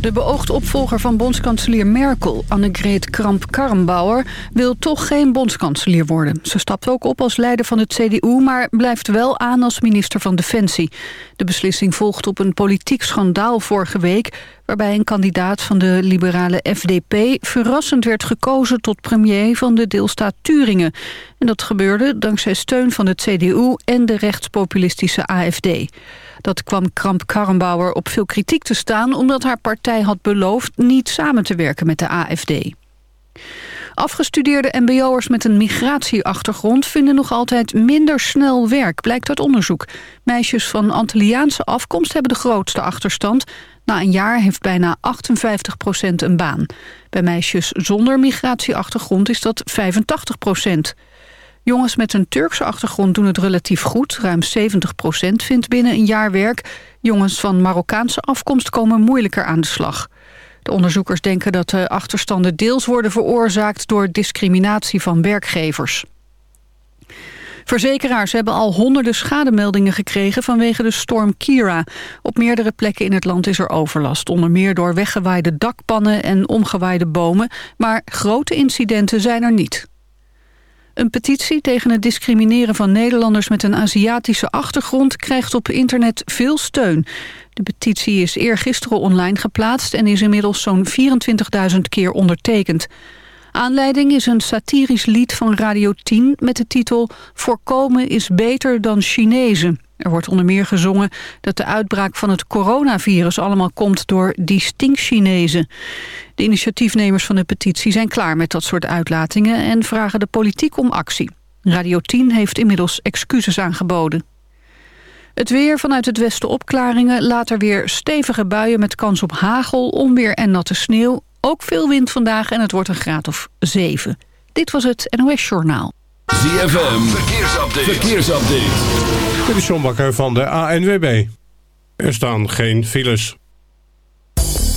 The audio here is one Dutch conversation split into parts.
De beoogde opvolger van bondskanselier Merkel, Annegret Kramp-Karrenbauer... wil toch geen bondskanselier worden. Ze stapt ook op als leider van het CDU... maar blijft wel aan als minister van Defensie. De beslissing volgt op een politiek schandaal vorige week... waarbij een kandidaat van de liberale FDP... verrassend werd gekozen tot premier van de deelstaat Turingen. En dat gebeurde dankzij steun van het CDU en de rechtspopulistische AFD. Dat kwam Kramp-Karrenbauer op veel kritiek te staan... omdat haar partij had beloofd niet samen te werken met de AFD. Afgestudeerde mbo'ers met een migratieachtergrond... vinden nog altijd minder snel werk, blijkt uit onderzoek. Meisjes van Antilliaanse afkomst hebben de grootste achterstand. Na een jaar heeft bijna 58% een baan. Bij meisjes zonder migratieachtergrond is dat 85 Jongens met een Turkse achtergrond doen het relatief goed. Ruim 70% vindt binnen een jaar werk. Jongens van Marokkaanse afkomst komen moeilijker aan de slag. De onderzoekers denken dat de achterstanden deels worden veroorzaakt... door discriminatie van werkgevers. Verzekeraars hebben al honderden schademeldingen gekregen vanwege de storm Kira. Op meerdere plekken in het land is er overlast. Onder meer door weggewaaide dakpannen en omgewaaide bomen. Maar grote incidenten zijn er niet. Een petitie tegen het discrimineren van Nederlanders met een Aziatische achtergrond krijgt op internet veel steun. De petitie is eergisteren online geplaatst en is inmiddels zo'n 24.000 keer ondertekend. Aanleiding is een satirisch lied van Radio 10 met de titel Voorkomen is beter dan Chinezen. Er wordt onder meer gezongen dat de uitbraak van het coronavirus allemaal komt door distinct Chinezen. De initiatiefnemers van de petitie zijn klaar met dat soort uitlatingen en vragen de politiek om actie. Radio 10 heeft inmiddels excuses aangeboden. Het weer vanuit het westen opklaringen, later weer stevige buien met kans op hagel, onweer en natte sneeuw. Ook veel wind vandaag en het wordt een graad of 7. Dit was het NOS Journaal. ZFM, verkeersupdate. verkeersupdate. Dit is John Bakker van de ANWB. Er staan geen files.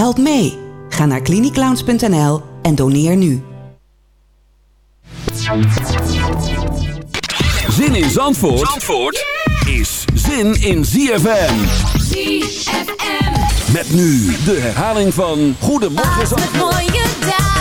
Help mee. Ga naar cliniclowns.nl en doneer nu. Zin in Zandvoort, Zandvoort is zin in ZFM. ZFM. Met nu de herhaling van Goedemorgen Zandvoort.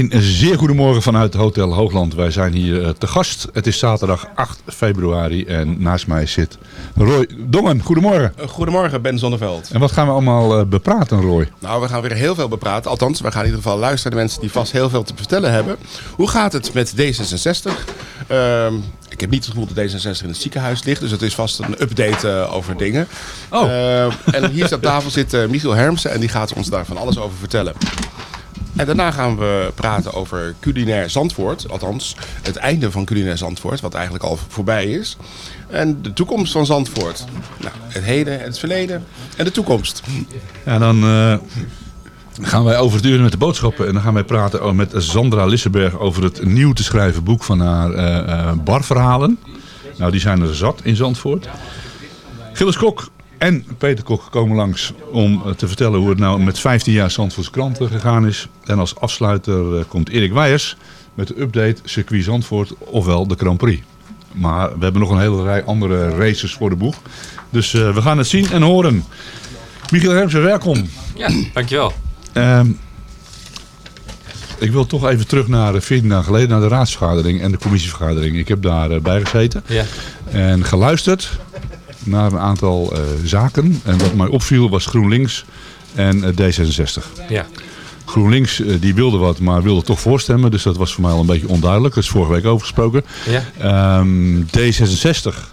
Een zeer goedemorgen vanuit Hotel Hoogland. Wij zijn hier eh, te gast. Het is zaterdag 8 februari en naast mij zit Roy Dongen. Goedemorgen. Goedemorgen, Ben Zonneveld. En wat gaan we allemaal eh, bepraten, Roy? Nou, we gaan weer heel veel bepraten. Althans, we gaan in ieder geval luisteren naar mensen die vast heel veel te vertellen hebben. Hoe gaat het met D66? Ehm, ik heb niet het gevoel dat D66 in het ziekenhuis ligt, dus het is vast een update eh, over dingen. Oh. Ehm, en hier aan tafel zit eh, Michiel Hermsen en die gaat ons daar van alles over vertellen. En daarna gaan we praten over culinair Zandvoort. Althans, het einde van culinair Zandvoort, wat eigenlijk al voorbij is. En de toekomst van Zandvoort. Nou, het heden, het verleden en de toekomst. En dan eh, gaan wij over het uur met de boodschappen. En dan gaan wij praten met Sandra Lissenberg over het nieuw te schrijven boek van haar eh, eh, barverhalen. Nou, die zijn er zat in Zandvoort. Gilles Kok en Peter Kok komen langs om eh, te vertellen hoe het nou met 15 jaar Zandvoorts kranten gegaan is. En als afsluiter eh, komt Erik Weijers met de update circuit Zandvoort, ofwel de Grand Prix. Maar we hebben nog een hele rij andere races voor de boeg. Dus eh, we gaan het zien en horen. Michiel Hermsen, welkom. Ja, dankjewel. Ehm, ik wil toch even terug naar eh, 14 dagen geleden, naar de raadsvergadering en de commissievergadering. Ik heb daar eh, bij gezeten Ja. en geluisterd naar een aantal eh, zaken. En wat mij opviel was GroenLinks en eh, D66. Ja. GroenLinks eh, die wilde wat, maar wilde toch voorstemmen. Dus dat was voor mij al een beetje onduidelijk. Dat is vorige week over gesproken. Ja. Ehm, D66,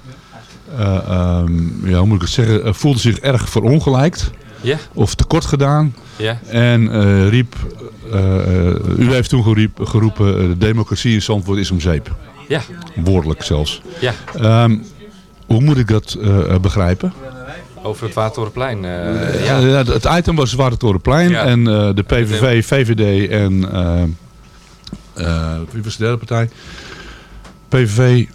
eh, ehm, ja, hoe moet ik het zeggen, voelde zich erg verongelijkt. Ja. Of tekort gedaan. Ja. En riep, u heeft toen geriep, geroepen, de democratie in Zandvoort is om zeep. Ja. Woordelijk zelfs. Ja. Ehm, hoe moet ik dat eh, eh, begrijpen? Over het Watertorenplein. eh Ja. ja. het item was Zwarte Torenplein Ja. en de PVV, VVD en eh, wie was de derde partij? PVV,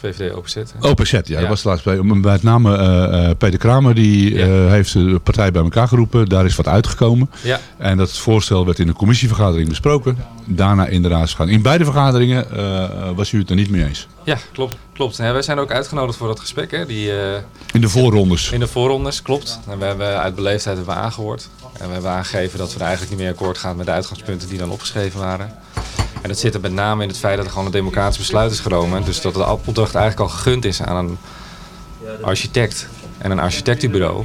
VVD. OPZ, ja, dat was de laatste partij. Met name eh, Peter Kramer, die Ja. eh, heeft de partij bij elkaar geroepen. Daar is wat uitgekomen. Ja. En dat voorstel werd in de commissievergadering besproken. Daarna in de raadsvergadering. In beide vergaderingen was u het er niet mee eens. Ja, klopt. klopt. Ja, wij zijn ook uitgenodigd voor dat gesprek. Hè. Die, In de voorrondes. in de voorrondes, klopt. En we hebben uit beleefdheid hebben we aangehoord. En we hebben aangegeven dat we er eigenlijk niet meer akkoord gaan met de uitgangspunten die dan opgeschreven waren. En dat zit er met name in het feit dat er gewoon een democratisch besluit is genomen. Dus dat de opdracht eigenlijk al gegund is aan een architect en een architectenbureau.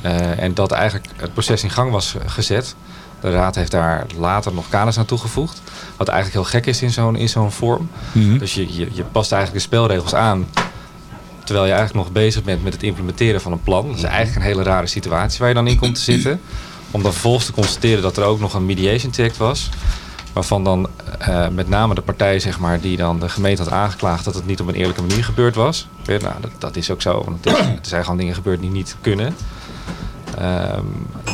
Eh, en dat eigenlijk het proces in gang was gezet. De raad heeft daar later nog kaders aan toegevoegd. Wat eigenlijk heel gek is in zo'n in zo'n vorm. Mhm. Dus je, je, je past eigenlijk de spelregels aan. Terwijl je eigenlijk nog bezig bent met het implementeren van een plan. Dat is eigenlijk een hele rare situatie waar je dan in komt te zitten. Om dan vervolgens te constateren dat er ook nog een mediation traject was. Waarvan dan eh, met name de partij zeg maar, die dan de gemeente had aangeklaagd dat het niet op een eerlijke manier gebeurd was. Nou, dat, dat is ook zo. Want het is- er zijn gewoon dingen gebeurd die niet kunnen. Ehm,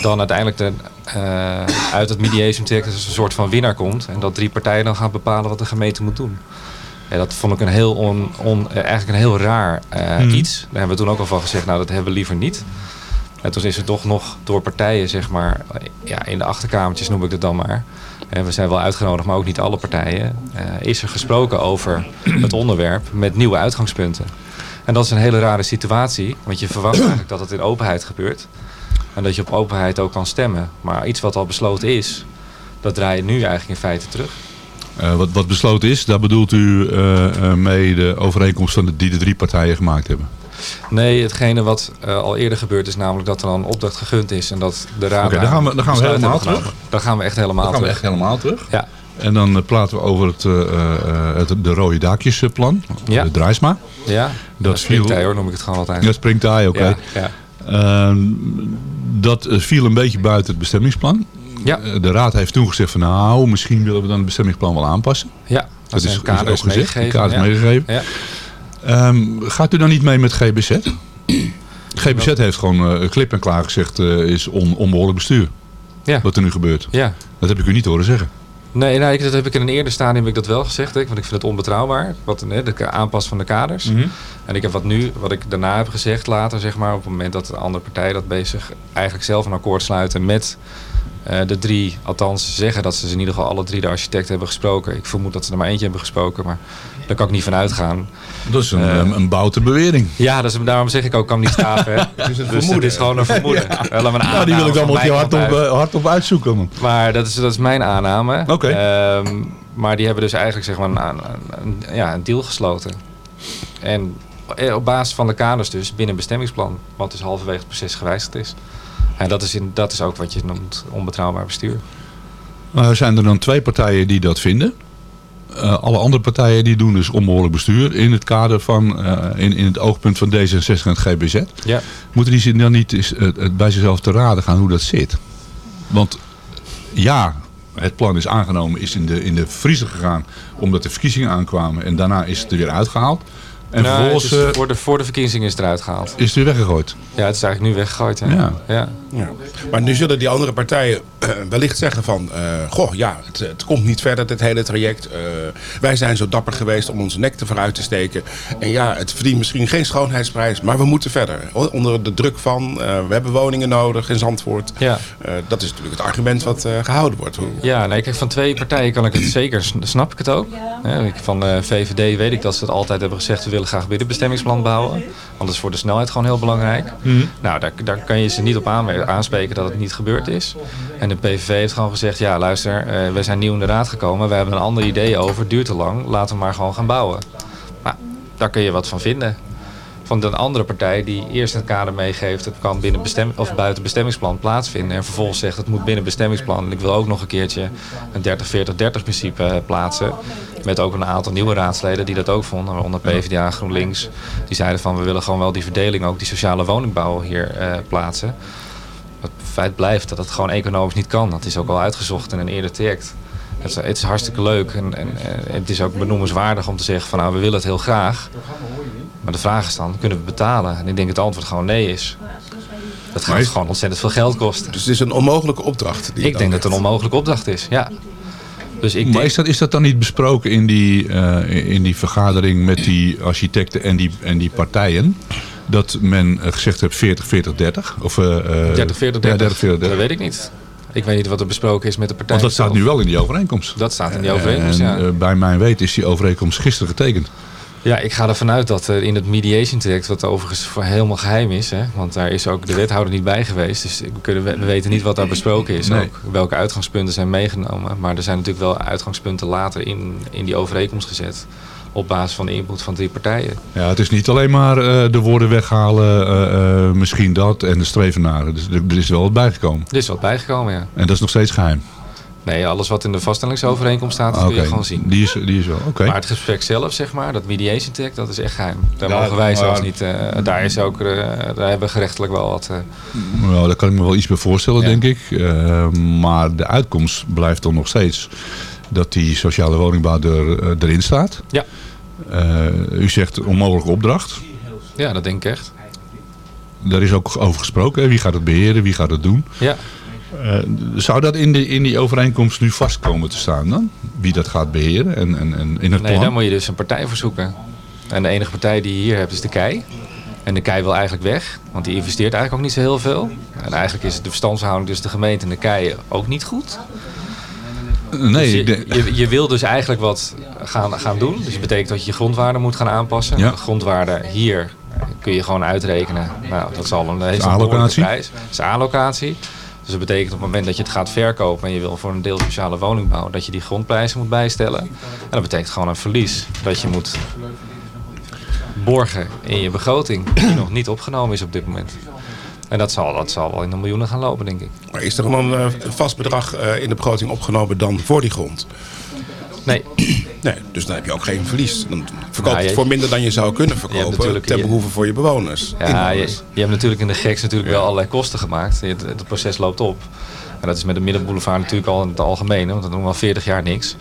dan uiteindelijk de, eh, uit het mediation traject een soort van winnaar komt. En dat drie partijen dan gaan bepalen wat de gemeente moet doen. Ja, dat vond ik een heel, on, on, eh, eigenlijk een heel raar Mhm. iets. Daar hebben we toen ook al van gezegd, nou dat hebben we liever niet. En toen is er toch nog door partijen, zeg maar, ja, in de achterkamertjes noem ik het dan maar. En we zijn wel uitgenodigd, maar ook niet alle partijen. eh, is er gesproken over het onderwerp met nieuwe uitgangspunten. En dat is een hele rare situatie, want je verwacht eigenlijk dat het in openheid gebeurt. En dat je op openheid ook kan stemmen. Maar iets wat al besloten is, dat draai je nu eigenlijk in feite terug. Eh, wat, wat besloten is, daar bedoelt u eh, mee de overeenkomst van de, die de drie partijen gemaakt hebben. Nee, hetgene wat eh, al eerder gebeurd is, namelijk dat er dan een opdracht gegund is en dat de raad. Oké, dan gaan we- dan gaan we helemaal terug. Dan gaan we echt helemaal Dan gaan we terug. echt helemaal terug. Ja. En dan eh, praten we over het, eh, het, de rode daakjesplan, Ja. de Drijsma. Ja, dat springtij hoor, noem ik het gewoon altijd. Ja, springtij, oké. Ja, ja. Ehm, dat viel een beetje buiten het bestemmingsplan. Ja. De raad heeft toen gezegd van nou, misschien willen we dan het bestemmingsplan wel aanpassen. Ja, dat is, kaders ook gezegd. ja. meegegeven. Ja. Ehm, gaat u dan niet mee met GBZ? GBZ heeft gewoon eh, klip en klaar gezegd, eh, is on, onbehoorlijk bestuur. Ja. Wat er nu gebeurt. Ja. Dat heb ik u niet horen zeggen. Nee, nee, dat heb ik in een eerder stadium heb ik dat wel gezegd. hè, Want ik vind het onbetrouwbaar. Wat, hè, de aanpas van de kaders. Mhm. En ik heb wat nu, wat ik daarna heb gezegd later, zeg maar, op het moment dat de andere partij dat bezig eigenlijk zelf een akkoord sluiten met Eh, de drie, althans zeggen dat ze in ieder geval alle drie de architecten hebben gesproken. Ik vermoed dat ze er maar eentje hebben gesproken, maar daar kan ik niet van uitgaan. Dat is een, Eh, een, boute bewering. Ja, dat is, daarom zeg ik ook, kan niet staven. Het is een Dus het vermoeden. is gewoon een vermoeden. Ja. Een Nou, die wil ik allemaal mijn hard op, eh, hard op uitzoeken. man. Maar dat is, dat is mijn aanname. Oké. Ehm, maar die hebben dus eigenlijk zeg maar, een, een, ja, een deal gesloten. En eh, op basis van de kaders dus binnen bestemmingsplan. Wat dus halverwege het proces gewijzigd is. En dat is, in, dat is ook wat je noemt onbetrouwbaar bestuur. Nou, zijn er dan twee partijen die dat vinden? Eh, alle andere partijen die doen dus onbehoorlijk bestuur in het kader van, eh, in, in het oogpunt van D66 en het GBZ. Ja. Moeten die zich dan niet eh, eh, bij zichzelf te raden gaan hoe dat zit? Want ja, het plan is aangenomen, is in de, in de vriezer gegaan omdat de verkiezingen aankwamen en daarna is het er weer uitgehaald. En Nou, vervolgens het is voor, de, voor de verkiezingen is het eruit gehaald. is het weer weggegooid. Ja, het is eigenlijk nu weggegooid. Ja. Ja. Ja. Ja. Maar nu zullen die andere partijen eh, wellicht zeggen van... eh, goh, ja, het, het komt niet verder, dit hele traject. Eh, wij zijn zo dapper geweest om onze nek te vooruit te steken. En ja, het verdient misschien geen schoonheidsprijs, maar we moeten verder. Onder de druk van, eh, we hebben woningen nodig in Zandvoort. Ja. Eh, dat is natuurlijk het argument wat eh, gehouden wordt. Ja, nee, kijk, van twee partijen kan ik het zeker, sn- snap ik het ook. Ja, ik- van de VVD weet ik dat ze het altijd hebben gezegd, we willen graag weer een bestemmingsplan bouwen. Want dat is voor de snelheid gewoon heel belangrijk. Nou, daar, daar kan je ze niet op aanspreken dat het niet gebeurd is. En de PVV heeft gewoon gezegd, ja luister, eh, wij zijn nieuw in de raad gekomen, we hebben een ander idee over, duurt te lang, laten we maar gewoon gaan bouwen. Nou, daar kun je wat van vinden. Van de andere partij die eerst het kader meegeeft, het kan binnen bestem of buiten bestemmingsplan plaatsvinden. En vervolgens zegt het moet binnen bestemmingsplan. En ik wil ook nog een keertje een 30-40-30 principe eh, plaatsen. Met ook een aantal nieuwe raadsleden die dat ook vonden. Waaronder PvdA, GroenLinks. Die zeiden van we willen gewoon wel die verdeling, ook die sociale woningbouw hier eh, plaatsen. Het feit blijft dat het gewoon economisch niet kan. Dat is ook al uitgezocht in een eerder traject. Het is, het is hartstikke leuk en, en, en het is ook benoemenswaardig om te zeggen van nou we willen het heel graag. Maar de vraag is dan, kunnen we betalen? En ik denk dat het antwoord gewoon nee is. Dat gaat gewoon ontzettend veel geld kosten. Dus het is een onmogelijke opdracht. Die Ik denk dat het een onmogelijke opdracht is, ja. Dus ik maar denk, is dat, is dat dan niet besproken in die, eh, in die vergadering met die architecten en die, en die partijen? Dat men eh, gezegd heeft 40, 40, 30? Of, eh, eh, 30, 40, 30, Ja, 30, 40, 30. dat weet ik niet. Ik weet niet wat er besproken is met de partijen. Want dat staat nu wel in die overeenkomst. Dat staat in die overeenkomst, en, ja. eh, bij mijn weten is die overeenkomst gisteren getekend. Ja, ik ga ervan uit dat eh, in het mediation traject, wat overigens voor helemaal geheim is, hè, want daar is ook de wethouder niet bij geweest, dus we, kunnen, we weten niet wat daar besproken is. Nee. Ook welke uitgangspunten zijn meegenomen. Maar er zijn natuurlijk wel uitgangspunten later in, in die overeenkomst gezet. Op basis van de input van drie partijen. Ja, het is niet alleen maar eh, de woorden weghalen, eh, misschien dat en de streven naar. Dus er, er is wel wat bijgekomen. Er is wat bijgekomen, ja. En dat is nog steeds geheim. Nee, alles wat in de vaststellingsovereenkomst staat, dat kun je gewoon zien. Die is, die is wel, oké. Maar het gesprek zelf, zeg maar, dat mediation traject, dat is echt geheim. Daar Ja, mogen wij maar- zelfs niet. eh, daar is ook, eh, daar hebben we gerechtelijk wel wat. eh, Nou, daar kan ik me wel iets bij voorstellen, denk ik. Maar de uitkomst blijft dan nog steeds dat die sociale woningbouw er, erin staat. Ja. U zegt onmogelijke opdracht. ja, dat denk ik echt. Daar is ook over gesproken. hè. Wie gaat het beheren? Wie gaat het doen? Ja. Eh, zou dat in, de, in die overeenkomst nu vast komen te staan dan? Wie dat gaat beheren en, en, en in het Nee, plan? daar moet je dus een partij voor zoeken. En de enige partij die je hier hebt is de KEI. En de KEI wil eigenlijk weg, want die investeert eigenlijk ook niet zo heel veel. En eigenlijk is de verstandshouding tussen de gemeente en de KEI ook niet goed. Nee, Dus je, je, je wil dus eigenlijk wat gaan, gaan doen. Dus dat betekent dat je je grondwaarde moet gaan aanpassen. Ja. De hier kun je gewoon uitrekenen. Nou, dat zal een, behoorlijke prijs. Dat is allocatie. Dus dat betekent op het moment dat je het gaat verkopen en je wil voor een deel sociale woningbouw, dat je die grondprijzen moet bijstellen. En dat betekent gewoon een verlies dat je moet borgen in je begroting, die nog niet opgenomen is op dit moment. En dat zal, dat zal wel in de miljoenen gaan lopen, denk ik. Maar is er dan een eh, vast bedrag eh, in de begroting opgenomen dan voor die grond? Nee. Nee, dus dan heb je ook geen verlies. Dan verkoopt Nou, het voor minder dan je zou kunnen verkopen. ten behoeve voor je bewoners. Ja, je, je hebt natuurlijk in de geks natuurlijk wel allerlei kosten gemaakt. Het, het proces loopt op. En dat is met de Middenboulevard natuurlijk al in het algemeen, want dat doen we al 40 jaar niks.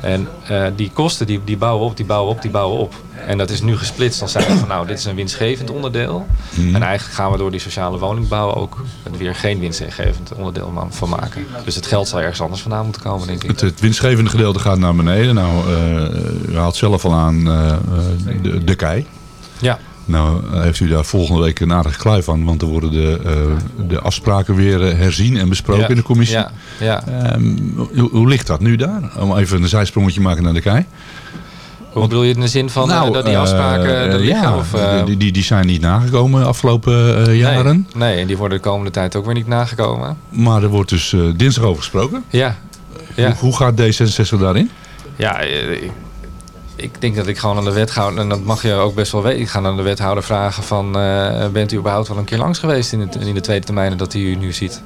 En eh, die kosten die, die bouwen op, die bouwen op, die bouwen op. En dat is nu gesplitst als zijn van nou, dit is een winstgevend onderdeel. Mhm. En eigenlijk gaan we door die sociale woningbouw ook er weer geen winstgevend onderdeel van maken. Dus het geld zal ergens anders vandaan moeten komen, denk ik. Het, het winstgevende gedeelte gaat naar beneden. Nou, eh, u haalt zelf al aan eh, de, de kei. Ja. Nou, heeft u daar volgende week een aardige kluif van, want er worden de, eh, de afspraken weer eh, herzien en besproken Ja, in de commissie. ja, ja. Ehm, hoe, hoe ligt dat nu daar? Om even een zijsprongetje maken naar de kei. Hoe bedoel je in de zin van eh, dat die afspraken er liggen? ja, of, die, die, die zijn niet nagekomen de afgelopen jaren. Nee, nee, en die worden de komende tijd ook weer niet nagekomen. Maar er wordt dus dinsdag over gesproken. Ja. ja. Hoe, hoe gaat D66 daarin? Ja, ik, ik denk dat ik gewoon aan de wethouder, en dat mag je ook best wel weten, ik ga aan de wethouder vragen van, eh, bent u überhaupt wel een keer langs geweest in, in de tweede termijnen dat hij u nu ziet?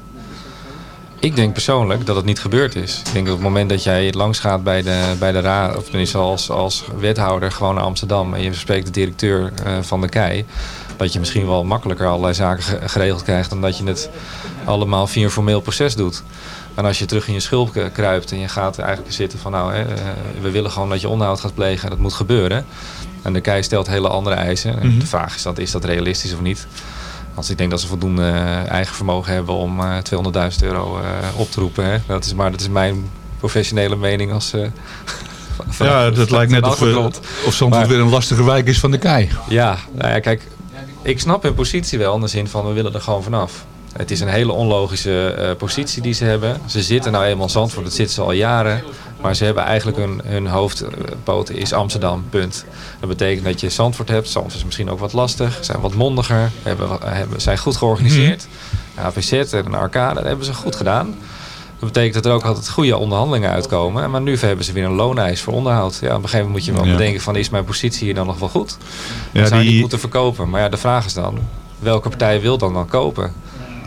Ik denk persoonlijk dat het niet gebeurd is. Ik denk dat op het moment dat jij langs gaat bij de, bij de raad, of tenminste als, als wethouder gewoon naar Amsterdam en je spreekt de directeur eh, van de KEI, dat je misschien wel makkelijker allerlei zaken ge- geregeld krijgt dan dat je het allemaal via een formeel proces doet. En als je terug in je schulp kruipt en je gaat eigenlijk zitten van nou, hè, eh, we willen gewoon dat je onderhoud gaat plegen en dat moet gebeuren. En de KEI stelt hele andere eisen. En Mhm. De vraag is dat, is dat realistisch of niet? Als ik denk dat ze voldoende eh, eigen vermogen hebben om eh 200.000 euro eh, op te roepen. Hè? Dat is, maar dat is mijn professionele mening als... eh, van- Ja, dat lijkt net of, of Zandvoort Maar- weer een lastige wijk is van de kei. Ja, nou ja, kijk, ik snap hun positie wel in de zin van we willen er gewoon vanaf. Het is een hele onlogische eh, positie die ze hebben. Ze zitten nou eenmaal in Zandvoort, dat zitten ze al jaren. Maar ze hebben eigenlijk hun, hun hoofdpoot is Amsterdam, punt. Dat betekent dat je Zandvoort hebt. Zandvoort is misschien ook wat lastig, zijn wat mondiger, hebben, hebben, zijn goed georganiseerd. AVZ en een arcade, dat hebben ze goed gedaan. Dat betekent dat er ook altijd goede onderhandelingen uitkomen. Maar nu hebben ze weer een looneis voor onderhoud. Ja, op een gegeven moment moet je wel Ja. bedenken van is mijn positie hier dan nog wel goed? Ja, zou je die- niet moeten verkopen. Maar ja, de vraag is dan, welke partij wil dan dan kopen?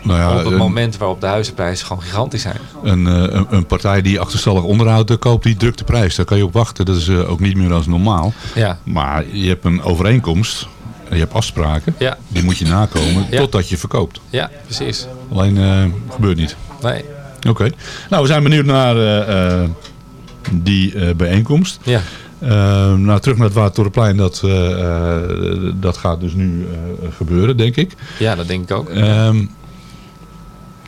Nou ja, op het een- moment waarop de huizenprijzen gewoon gigantisch zijn. Een, eh, een, een partij die achterstallig onderhoud eh, koopt, die drukt de prijs. Daar kan je op wachten. Dat is eh, ook niet meer als normaal. Ja. Maar je hebt een overeenkomst. En je hebt afspraken. Ja. Die moet je nakomen Ja. totdat je verkoopt. Ja, precies. Alleen eh, gebeurt niet. Nee. Oké. Nou, we zijn benieuwd naar die bijeenkomst. Ja. Eh, nou, terug naar het Watertorenplein. Dat, dat gaat dus nu gebeuren, denk ik. Ja, dat denk ik ook. Ehm,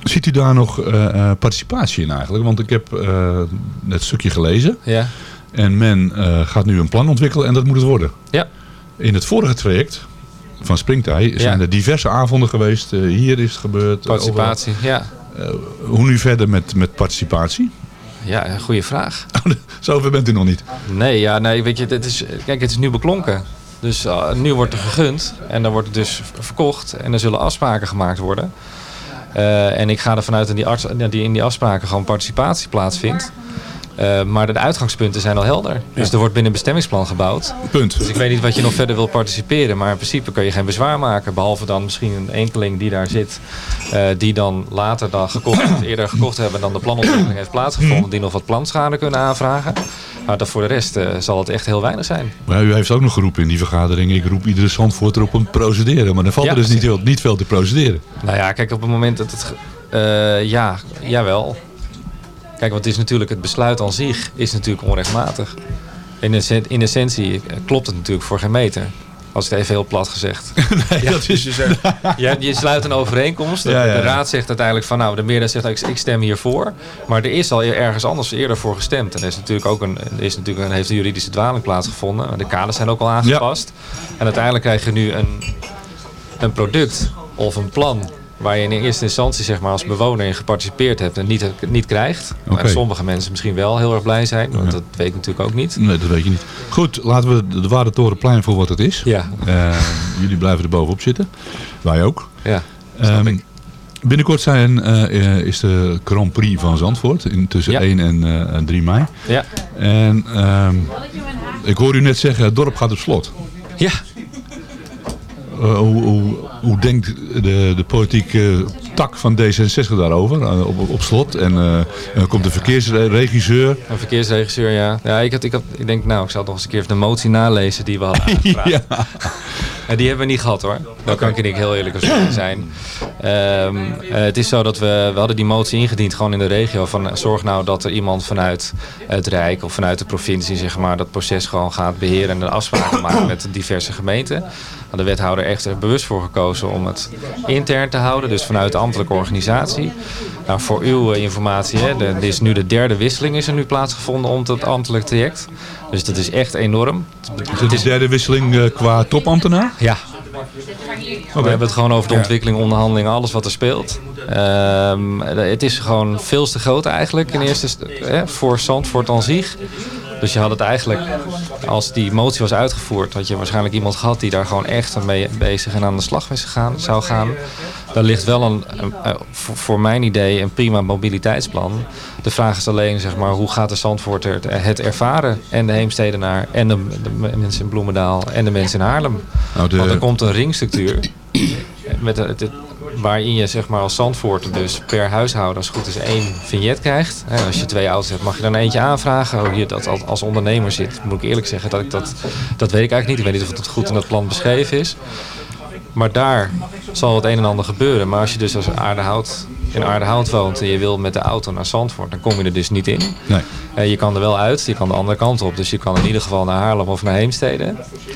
ziet u daar nog eh, eh, participatie in eigenlijk? Want ik heb eh, het stukje gelezen. Ja. En men gaat nu een plan ontwikkelen en dat moet het worden. Ja. In het vorige traject van Springtij zijn Ja. er diverse avonden geweest. Hier is het gebeurd. Participatie, ja. overal. Hoe nu verder met, met participatie? Ja, een goede vraag. Zover bent u nog niet. Nee, ja, nee, weet je, het is, kijk, het is nu beklonken. Dus nu wordt er gegund en dan wordt het dus verkocht en er zullen afspraken gemaakt worden. Eh, en ik ga ervan uit dat die, arts, die in die afspraken gewoon participatie plaatsvindt. Eh, maar de uitgangspunten zijn al helder. Dus er wordt binnen een bestemmingsplan gebouwd. Punt. Dus ik weet niet wat je nog verder wil participeren. Maar in principe kun je geen bezwaar maken. Behalve dan misschien een enkeling die daar zit. eh, die dan later dan gekocht, eerder gekocht hebben dan de planontwikkeling heeft plaatsgevonden. Die nog wat planschade kunnen aanvragen. Maar dat voor de rest eh, zal het echt heel weinig zijn. Maar u heeft ook nog geroepen in die vergadering. Ik roep iedere Zandvoorter op om te procederen. Maar dan valt Ja, er dus niet, heel, niet veel te procederen. Nou ja, kijk, op het moment dat het... eh, ja, jawel. Kijk, want het is natuurlijk, het besluit aan zich is natuurlijk onrechtmatig. In, in essentie eh, klopt het natuurlijk voor geen meter. Als het even heel plat gezegd. Nee, dat is... Ja, je sluit een overeenkomst. De, Ja, ja, de ja. raad zegt uiteindelijk van nou, de meerderheid zegt ik, ik stem hiervoor. Maar er is al ergens anders eerder voor gestemd. En er is natuurlijk ook een, er is natuurlijk een, heeft een juridische dwaling plaatsgevonden. De kaders zijn ook al aangepast. En uiteindelijk krijg je nu een, een product of een plan waar je in eerste instantie zeg maar, als bewoner in geparticipeerd hebt en niet, niet krijgt. En sommige mensen misschien wel heel erg blij zijn, want dat weet ik natuurlijk ook niet. Nee, dat weet je niet. Goed, laten we de Waardetorenplein voor wat het is. Ja. Eh, jullie blijven er bovenop zitten. Wij ook. Ja, Ehm, binnenkort zijn, eh, eh, is de Grand Prix van Zandvoort. In, tussen Ja. 1 en, en 3 mei. Ja. En ehm, ik hoor u net zeggen, het dorp gaat op slot. Ja. Eh, hoe, hoe, hoe denkt de, de politieke tak van D66 daarover? eh, op, op slot. En eh, er komt de verkeersregisseur. Een verkeersregisseur, ja. Ja, ik, had, ik, had, ik denk, nou, ik zal nog eens een keer even de motie nalezen die we hadden aangevraagd. Ja. En die hebben we niet gehad hoor. Daar kan ik niet heel eerlijk over zijn. Ehm, eh, het is zo dat we, we hadden die motie ingediend gewoon in de regio. Van, zorg nou dat er iemand vanuit het Rijk of vanuit de provincie zeg maar, dat proces gewoon gaat beheren en afspraken maken met de diverse gemeenten. Had de wethouder echt er bewust voor gekozen om het intern te houden. Dus vanuit de ambtelijke organisatie. Nou, voor uw eh, informatie, hè, de, er is nu de derde wisseling is er nu plaatsgevonden om het ambtelijk traject. Dus dat is echt enorm. Is het de derde wisseling eh, qua topambtenaar? Ja. We hebben het gewoon over de ontwikkeling, onderhandelingen, alles wat er speelt. Ehm, het is gewoon veel te groot eigenlijk in eerste st- hè, voor Zandvoort aan zich. Dus je had het eigenlijk, als die motie was uitgevoerd, had je waarschijnlijk iemand gehad die daar gewoon echt mee bezig en aan de slag was gegaan, zou gaan. Daar ligt wel een, een- eh, voor, mijn idee een prima mobiliteitsplan. De vraag is alleen, zeg maar, hoe gaat de Zandvoorter het, het ervaren? En de Heemstedenaar, en de, de mensen in Bloemendaal, en de mensen in Haarlem. Nou, de- Want er komt een ringstructuur met het, het- waarin je zeg maar als Zandvoorter dus per huishouden als het goed is één vignet krijgt. Als je twee auto's hebt mag je dan eentje aanvragen. Hoe je dat als, als ondernemer zit, moet ik eerlijk zeggen dat ik dat, dat weet ik eigenlijk niet. Ik weet niet of het goed in dat plan beschreven is. Maar daar zal het een en ander gebeuren. Maar als je dus als Aardehout, in Aardehout woont en je wil met de auto naar Zandvoort, dan kom je er dus niet in. Nee. Eh, je kan er wel uit, je kan de andere kant op. Dus je kan in ieder geval naar Haarlem of naar Heemstede.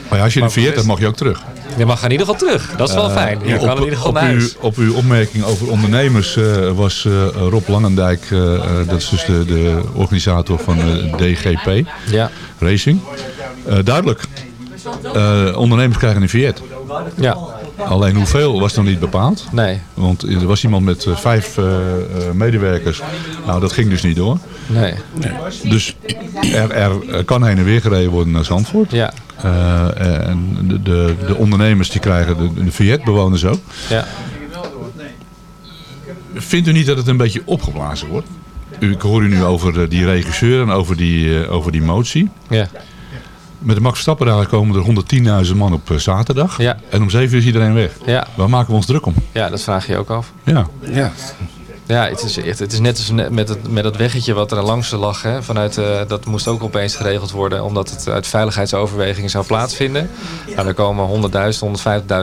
Maar ja, als je Maar voor hebt, mag je ook terug. Je mag in ieder geval terug. Dat is wel Eh, fijn. Je op, kan in ieder geval op, naar op uw opmerking over ondernemers eh, was Rob Langendijk, dat is dus de, de organisator van DGP Ja. Racing. Duidelijk. Ondernemers krijgen een Fiat. Ja. Alleen hoeveel was nog niet bepaald. Nee. Want er was iemand met eh, vijf eh, eh, medewerkers. Nou, dat ging dus niet door. Nee. Dus er, er kan heen en weer gereden worden naar Zandvoort. Ja. En de, de, de ondernemers die krijgen, de, de Fiat-bewoners ook. Ja. Vindt u niet dat het een beetje opgeblazen wordt? U, ik hoor u nu over die regisseur en over die, over die motie. Ja. Met de Max Verstappen daar komen er 110.000 man op eh, zaterdag. Ja. En om 7 uur is iedereen weg. Ja. Waar maken we ons druk om? Ja, dat vraag je ook af. Ja. Ja. Ja, het is, echt- het is net als met het, met het weggetje wat er langs lag. Hè, vanuit, eh, dat moest ook opeens geregeld worden, omdat het uit veiligheidsoverwegingen zou plaatsvinden. Nou, er komen 100.000,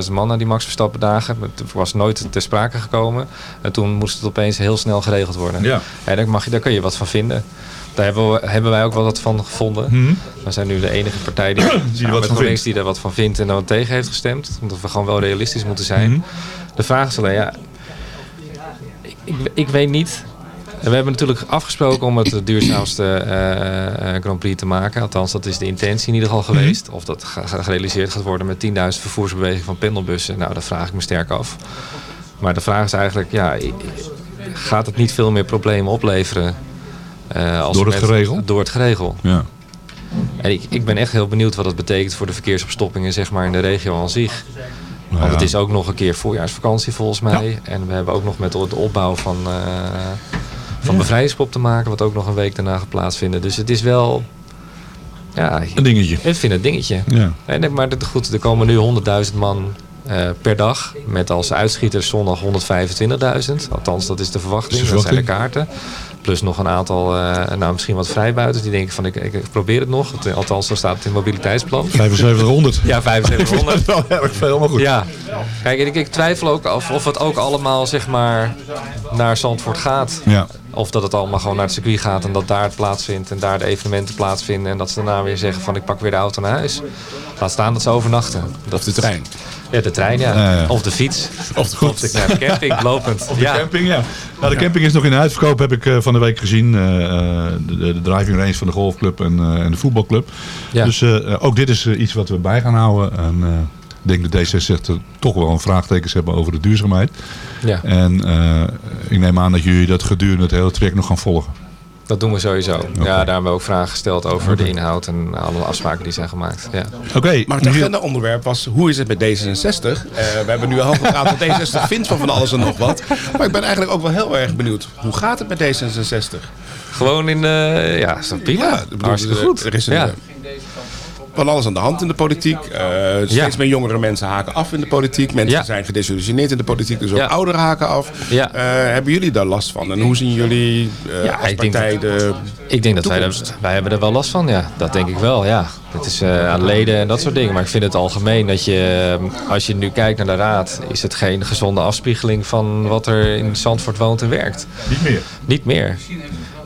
150.000 man naar die Max Verstappen dagen. Het was nooit ter sprake gekomen. En toen moest het opeens heel snel geregeld worden. Ja. En daar, mag je, daar kun je wat van vinden. Daar hebben, we, hebben wij ook wel wat van gevonden. Mhm. We zijn nu de enige partij die, samen wat met van vindt. die er wat van vindt en dan tegen heeft gestemd. Omdat we gewoon wel realistisch moeten zijn. Mhm. De vraag is alleen, ja, ik, ik, ik weet niet. We hebben natuurlijk afgesproken om het de duurzaamste eh, eh, Grand Prix te maken. Althans, dat is de intentie in ieder geval geweest. Of dat ge- ge- gerealiseerd gaat worden met 10.000 vervoersbewegingen van pendelbussen. Nou, dat vraag ik me sterk af. Maar de vraag is eigenlijk, ja, gaat het niet veel meer problemen opleveren? Eh, als Door het met- geregel? Door het geregel. Ja. En ik, ik ben echt heel benieuwd wat dat betekent voor de verkeersopstoppingen zeg maar, in de regio aan zich. Nou Want het is ook nog een keer voorjaarsvakantie volgens mij. En we hebben ook nog met de opbouw van, eh van bevrijdingspop te maken. Wat ook nog een week daarna gaat plaatsvinden. Dus het is wel... Ja, Een dingetje. ik vind het een dingetje. Ja. Nee, nee, maar goed, er komen nu 100.000 man eh, per dag. Met als uitschieters zondag 125.000. Althans, dat is de verwachting. Dat zijn de kaarten. Plus nog een aantal, eh, nou misschien wat vrijbuiters. Die denken van ik, ik probeer het nog. Het- Althans, zo staat het in het mobiliteitsplan. 7500. Ja, 7500. Dat is wel erg veel, maar goed. Ja. Kijk, ik, ik twijfel ook af of het ook allemaal zeg maar naar Zandvoort gaat. Ja. Of dat het allemaal gewoon naar het circuit gaat en dat daar het plaatsvindt en daar de evenementen plaatsvinden. En dat ze daarna weer zeggen van ik pak weer de auto naar huis. Laat staan dat ze overnachten. Dat, Of de trein. Ja, de trein ja. Of de fiets. Of de, Of de, ja, camping, lopend. Of de ja. camping, ja. Nou, de camping is nog in de uitverkoop, heb ik eh, van de week gezien. Eh, eh, de, de, driving range van de golfclub en, en de voetbalclub. Ja. Dus ook dit is iets wat we bij gaan houden. En, ik denk dat D66 toch wel een vraagtekens hebben over de duurzaamheid. Ja. En ik neem aan dat jullie dat gedurende het hele traject nog gaan volgen. Dat doen we sowieso. Ja, daar hebben we ook vragen gesteld over de inhoud en alle afspraken die zijn gemaakt. Ja. Oké, Maar het agenda-onderwerp was, hoe is het met D66? Eh, we hebben nu al gepraat wat D66 vindt van van alles en nog wat. Maar ik ben eigenlijk ook wel heel erg benieuwd. Hoe gaat het met D66? Gewoon in, eh, ja, is dat prima. Ja, bedoel, Hartstikke er- goed. Er is een, ja. Van alles aan de hand in de politiek. Eh, steeds Ja. meer jongere mensen haken af in de politiek. Mensen Ja. zijn gedesillusioneerd in de politiek, dus ook Ja. ouderen haken af. Ja. Eh, hebben jullie daar last van? En hoe zien jullie eh, Ja, als ik denk partij de Ik denk dat wij, er- wij hebben er wel last van, ja. Dat denk ik wel, ja. Het is eh, aan leden en dat soort dingen. Maar ik vind het algemeen dat je, eh, als je nu kijkt naar de raad, is het geen gezonde afspiegeling van wat er in Zandvoort woont en werkt. Niet meer. Niet meer.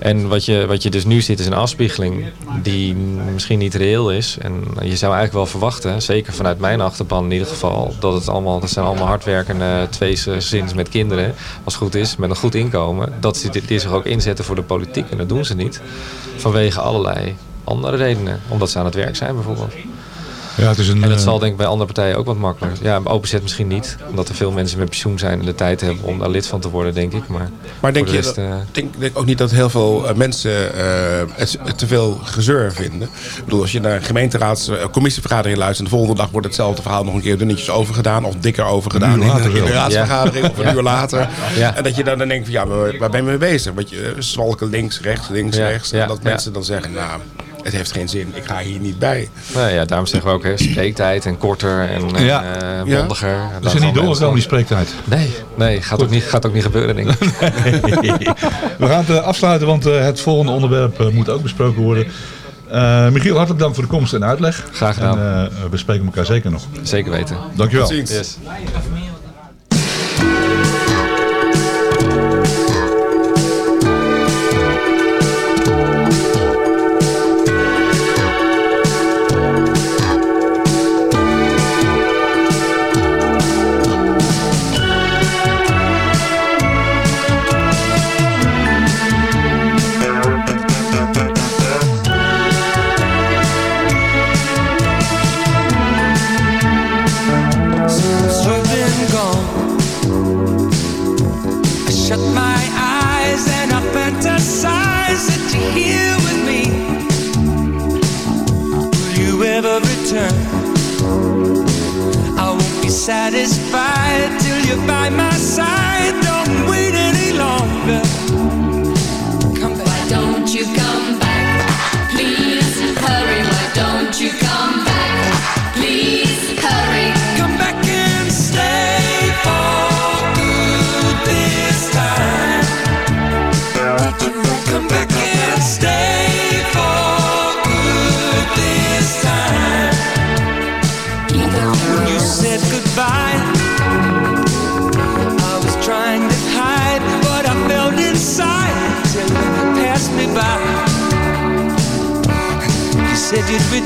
En wat je, wat je dus nu ziet is een afspiegeling die misschien niet reëel is. En je zou eigenlijk wel verwachten, zeker vanuit mijn achterban in ieder geval, dat het allemaal, dat zijn allemaal hardwerkende twee gezins met kinderen, als het goed is, met een goed inkomen, dat ze dit, dit zich ook inzetten voor de politiek. En dat doen ze niet. Vanwege allerlei andere redenen. Omdat ze aan het werk zijn bijvoorbeeld. Ja, het is een, en dat eh, zal denk ik bij andere partijen ook wat makkelijker. Ja, OPZ misschien niet. Omdat er veel mensen met pensioen zijn en de tijd hebben om daar lid van te worden, denk ik. Maar, Maar denk je de rest, dat- eh, denk, denk ook niet dat heel veel eh, mensen eh, het, het te veel gezeur vinden? Ik bedoel, als je naar een gemeenteraads eh, commissievergadering luistert... en de volgende dag wordt hetzelfde verhaal nog een keer dunnetjes overgedaan... of dikker overgedaan Een uur in, later de- in de wel. raadsvergadering Ja. of een Ja. uur later. Ja. En dat je dan, dan denkt van ja, waar, waar ben je mee bezig? Want je, zwalken links, rechts, links, Ja. rechts. Ja. En dat Ja. mensen dan zeggen, nou, het heeft geen zin. Ik ga hier niet bij. nou ja, daarom zeggen we ook hè, spreektijd en korter en eh, Ja. eh, bondiger. En Dat dan is er niet doorgekomen, die spreektijd. Nee, nee gaat, ook niet, gaat ook niet gebeuren, denk ik. We gaan het eh, afsluiten, want eh, het volgende onderwerp eh, moet ook besproken worden. Eh, Michiel, hartelijk dank voor de komst en uitleg. Graag gedaan. En, eh, we spreken elkaar zeker nog. Zeker weten. Dankjewel. Tot ziens. Yes.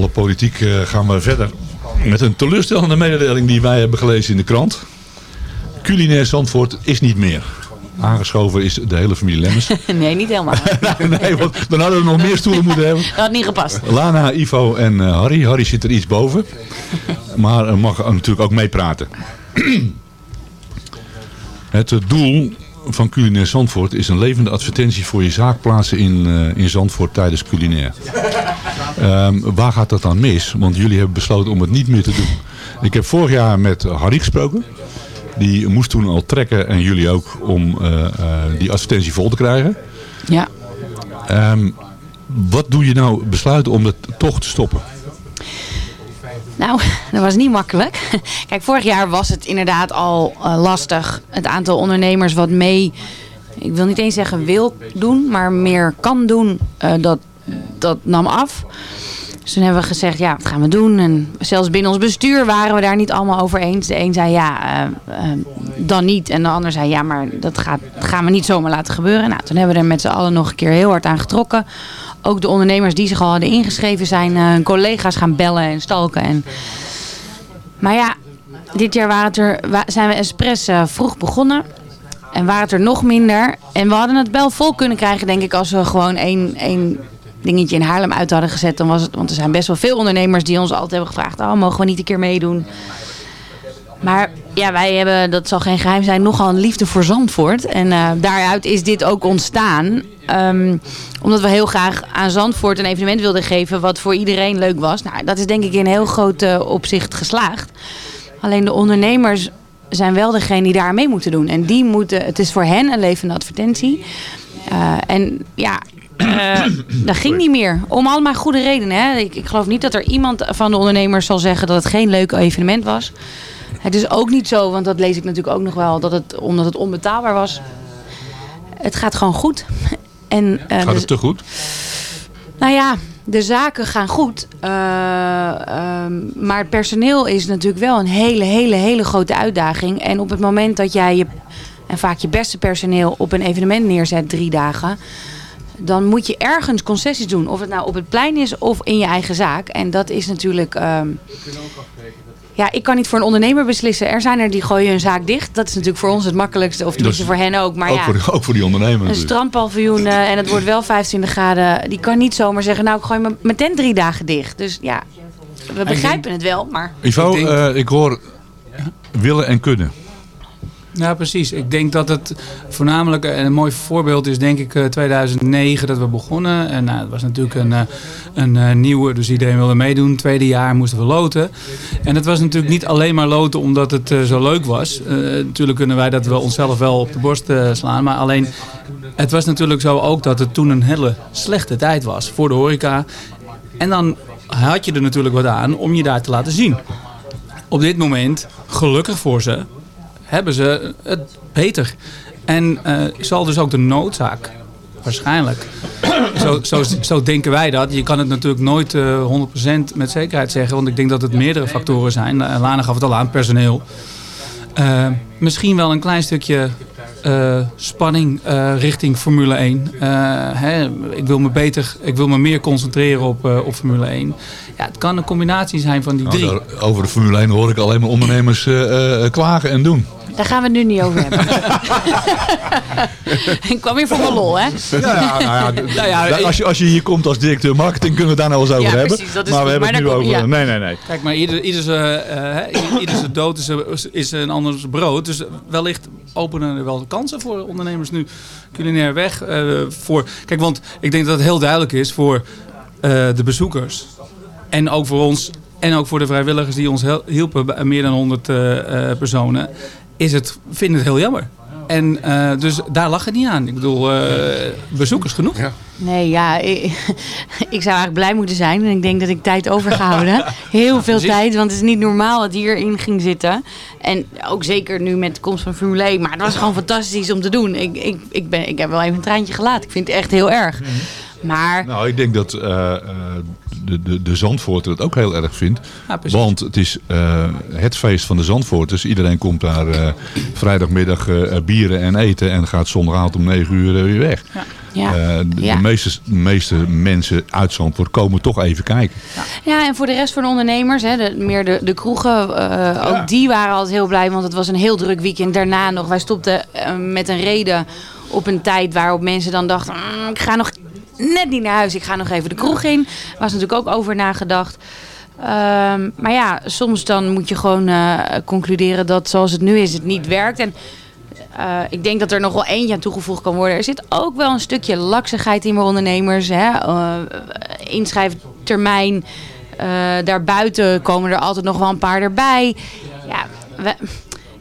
alle politiek eh, gaan we verder. Met een teleurstellende mededeling die wij hebben gelezen in de krant. Culinair Zandvoort is niet meer. Aangeschoven is de hele familie Lemmens. nee, niet helemaal. nee, want dan hadden we nog meer stoelen moeten hebben. Dat had niet gepast. Lana, Ivo en eh, Harry. Harry zit er iets boven. Maar mag natuurlijk ook meepraten. Het doel van Culinair Zandvoort is een levende advertentie voor je zaak plaatsen in, eh, in Zandvoort tijdens culinair. Ehm, waar gaat dat dan mis? Want jullie hebben besloten om het niet meer te doen. Ik heb vorig jaar met Harry gesproken. Die moest toen al trekken en jullie ook om eh, eh, die advertentie vol te krijgen. Ja. Ehm, wat doe je nou besluiten om het toch te stoppen? Nou, dat was niet makkelijk. Kijk, vorig jaar was het inderdaad al eh, lastig. Het aantal ondernemers wat mee, ik wil niet eens zeggen wil doen, maar meer kan doen, eh, dat, dat nam af. Dus toen hebben we gezegd, ja, wat gaan we doen? En zelfs binnen ons bestuur waren we daar niet allemaal over eens. De een zei, ja, eh, eh, dan niet. En de ander zei, ja, maar dat, gaat, gaan we niet zomaar laten gebeuren. Nou, toen hebben we er met z'n allen nog een keer heel hard aan getrokken. Ook de ondernemers die zich al hadden ingeschreven zijn eh, collega's gaan bellen en stalken. En... Maar ja, dit jaar waren er, zijn we expres vroeg begonnen. En waren het er nog minder. En we hadden het wel vol kunnen krijgen, denk ik, als we gewoon één, één dingetje in Haarlem uit hadden gezet. Dan was het, want er zijn best wel veel ondernemers die ons altijd hebben gevraagd: oh, mogen we niet een keer meedoen? Maar ja, wij hebben, dat zal geen geheim zijn, nogal een liefde voor Zandvoort. En eh, daaruit is dit ook ontstaan. Ehm, omdat we heel graag aan Zandvoort een evenement wilden geven wat voor iedereen leuk was. Nou, dat is denk ik in heel groot eh, opzicht geslaagd. Alleen de ondernemers zijn wel degene die daar mee moeten doen. En die moeten, het is voor hen een levende advertentie. Eh, en ja, eh, dat ging niet meer. Om allemaal goede redenen. Hè. Ik, ik geloof niet dat er iemand van de ondernemers zal zeggen dat het geen leuk evenement was. Het is ook niet zo, want dat lees ik natuurlijk ook nog wel, dat het, omdat het onbetaalbaar was. Het gaat gewoon goed. En, eh, Gaat dus- het te goed? nou ja, de zaken gaan goed. Eh, ehm, maar het personeel is natuurlijk wel een hele, hele, hele grote uitdaging. En op het moment dat jij je, en vaak je beste personeel op een evenement neerzet, drie dagen. Dan moet je ergens concessies doen. Of het nou op het plein is of in je eigen zaak. En dat is natuurlijk. ehm, ja, ik kan niet voor een ondernemer beslissen. Er zijn er die gooien hun zaak dicht. Dat is natuurlijk voor ons het makkelijkste. Of tenminste Dat voor hen ook. Maar ook, ja. voor, die- ook voor die ondernemer Een natuurlijk. strandpaviljoen eh, en het wordt wel 25 graden. Die kan niet zomaar zeggen, nou ik gooi mijn mijn tent drie dagen dicht. Dus ja, we begrijpen het wel, maar... Ivo, Ik ik hoor willen en kunnen. Ja, precies. Ik denk dat het voornamelijk eh, een mooi voorbeeld is, denk ik, eh, 2009 dat we begonnen. En nou, het was natuurlijk een, eh, een eh, nieuwe, dus iedereen wilde meedoen. Tweede jaar moesten we loten. En het was natuurlijk niet alleen maar loten omdat het eh, zo leuk was. Eh, natuurlijk kunnen wij dat wel onszelf wel op de borst eh, slaan. Maar alleen, het was natuurlijk zo ook dat het toen een hele slechte tijd was voor de horeca. En dan had je er natuurlijk wat aan om je daar te laten zien. Op dit moment, gelukkig voor ze, hebben ze het beter. En eh, zal dus ook de noodzaak, waarschijnlijk. Zo, zo, zo denken wij dat. Je kan het natuurlijk nooit eh 100% met zekerheid zeggen. Want ik denk dat het meerdere factoren zijn. Eh, Lana gaf het al aan, personeel. Eh, misschien wel een klein stukje eh, spanning eh, richting Formule 1. Eh, hè, ik, wil me beter, ik wil me meer concentreren op, eh, op Formule 1. Ja, het kan een combinatie zijn van die Nou, drie. daar- over de Formule 1 hoor ik alleen maar ondernemers eh, eh, klagen en doen. Daar gaan we het nu niet over hebben. ik kwam hier voor mijn lol, hè? Ja, nou ja, Nou ja, da- als, je, als je hier komt als directeur marketing kunnen we het daar nou eens over Ja, hebben. precies, dat is maar we goed. hebben het nu over... Nee, nee, nee. Kijk, maar ieder, ieder, eh, hè, ieder- zijn dood is, een- is een anders brood. Dus wellicht openen er wel kansen voor ondernemers nu culinair weg. eh, voor, kijk, want ik denk dat het heel duidelijk is voor eh, de bezoekers. En ook voor ons. En ook voor de vrijwilligers die ons hielpen, bij meer dan 100 eh, eh, personen. Is het, vinden het heel jammer. En eh, dus daar lag het niet aan. Ik bedoel, eh, bezoekers genoeg. Nee, ja, ik, ik zou eigenlijk blij moeten zijn. En ik denk dat ik tijd over ga houden. Heel veel Precies. tijd, want het is niet normaal dat hierin ging zitten. En ook zeker nu met de komst van Formule 1. Maar het was gewoon fantastisch om te doen. Ik, ik, ik, ben, ik heb wel even een traantje gelaten. Ik vind het echt heel erg. Maar Nou, ik denk dat eh, eh, de, de, de Zandvoorter het ook heel erg vindt. Ja. Want het is eh, het feest van de Zandvoorters. Iedereen komt daar eh, vrijdagmiddag eh, bieren en eten en gaat zondagavond om 9 uur weer weg. Ja. De, Ja. de meeste, meeste mensen uit Zandvoort komen toch even kijken. Ja, en voor de rest van de ondernemers, hè, de, meer de, de kroegen, ook die waren altijd heel blij. Want het was een heel druk weekend daarna nog. Wij stopten met een reden op een tijd waarop mensen dan dachten... "Mm, ik ga nog net niet naar huis, ik ga nog even de kroeg in. Was natuurlijk ook over nagedacht. Ehm, maar ja, soms dan moet je gewoon eh, concluderen dat zoals het nu is, het niet werkt. En eh, ik denk dat er nog wel eentje aan toegevoegd kan worden. Er zit ook wel een stukje laksigheid in bij ondernemers. Hè? Eh, inschrijftermijn. daarbuiten komen er altijd nog wel een paar erbij. Ja,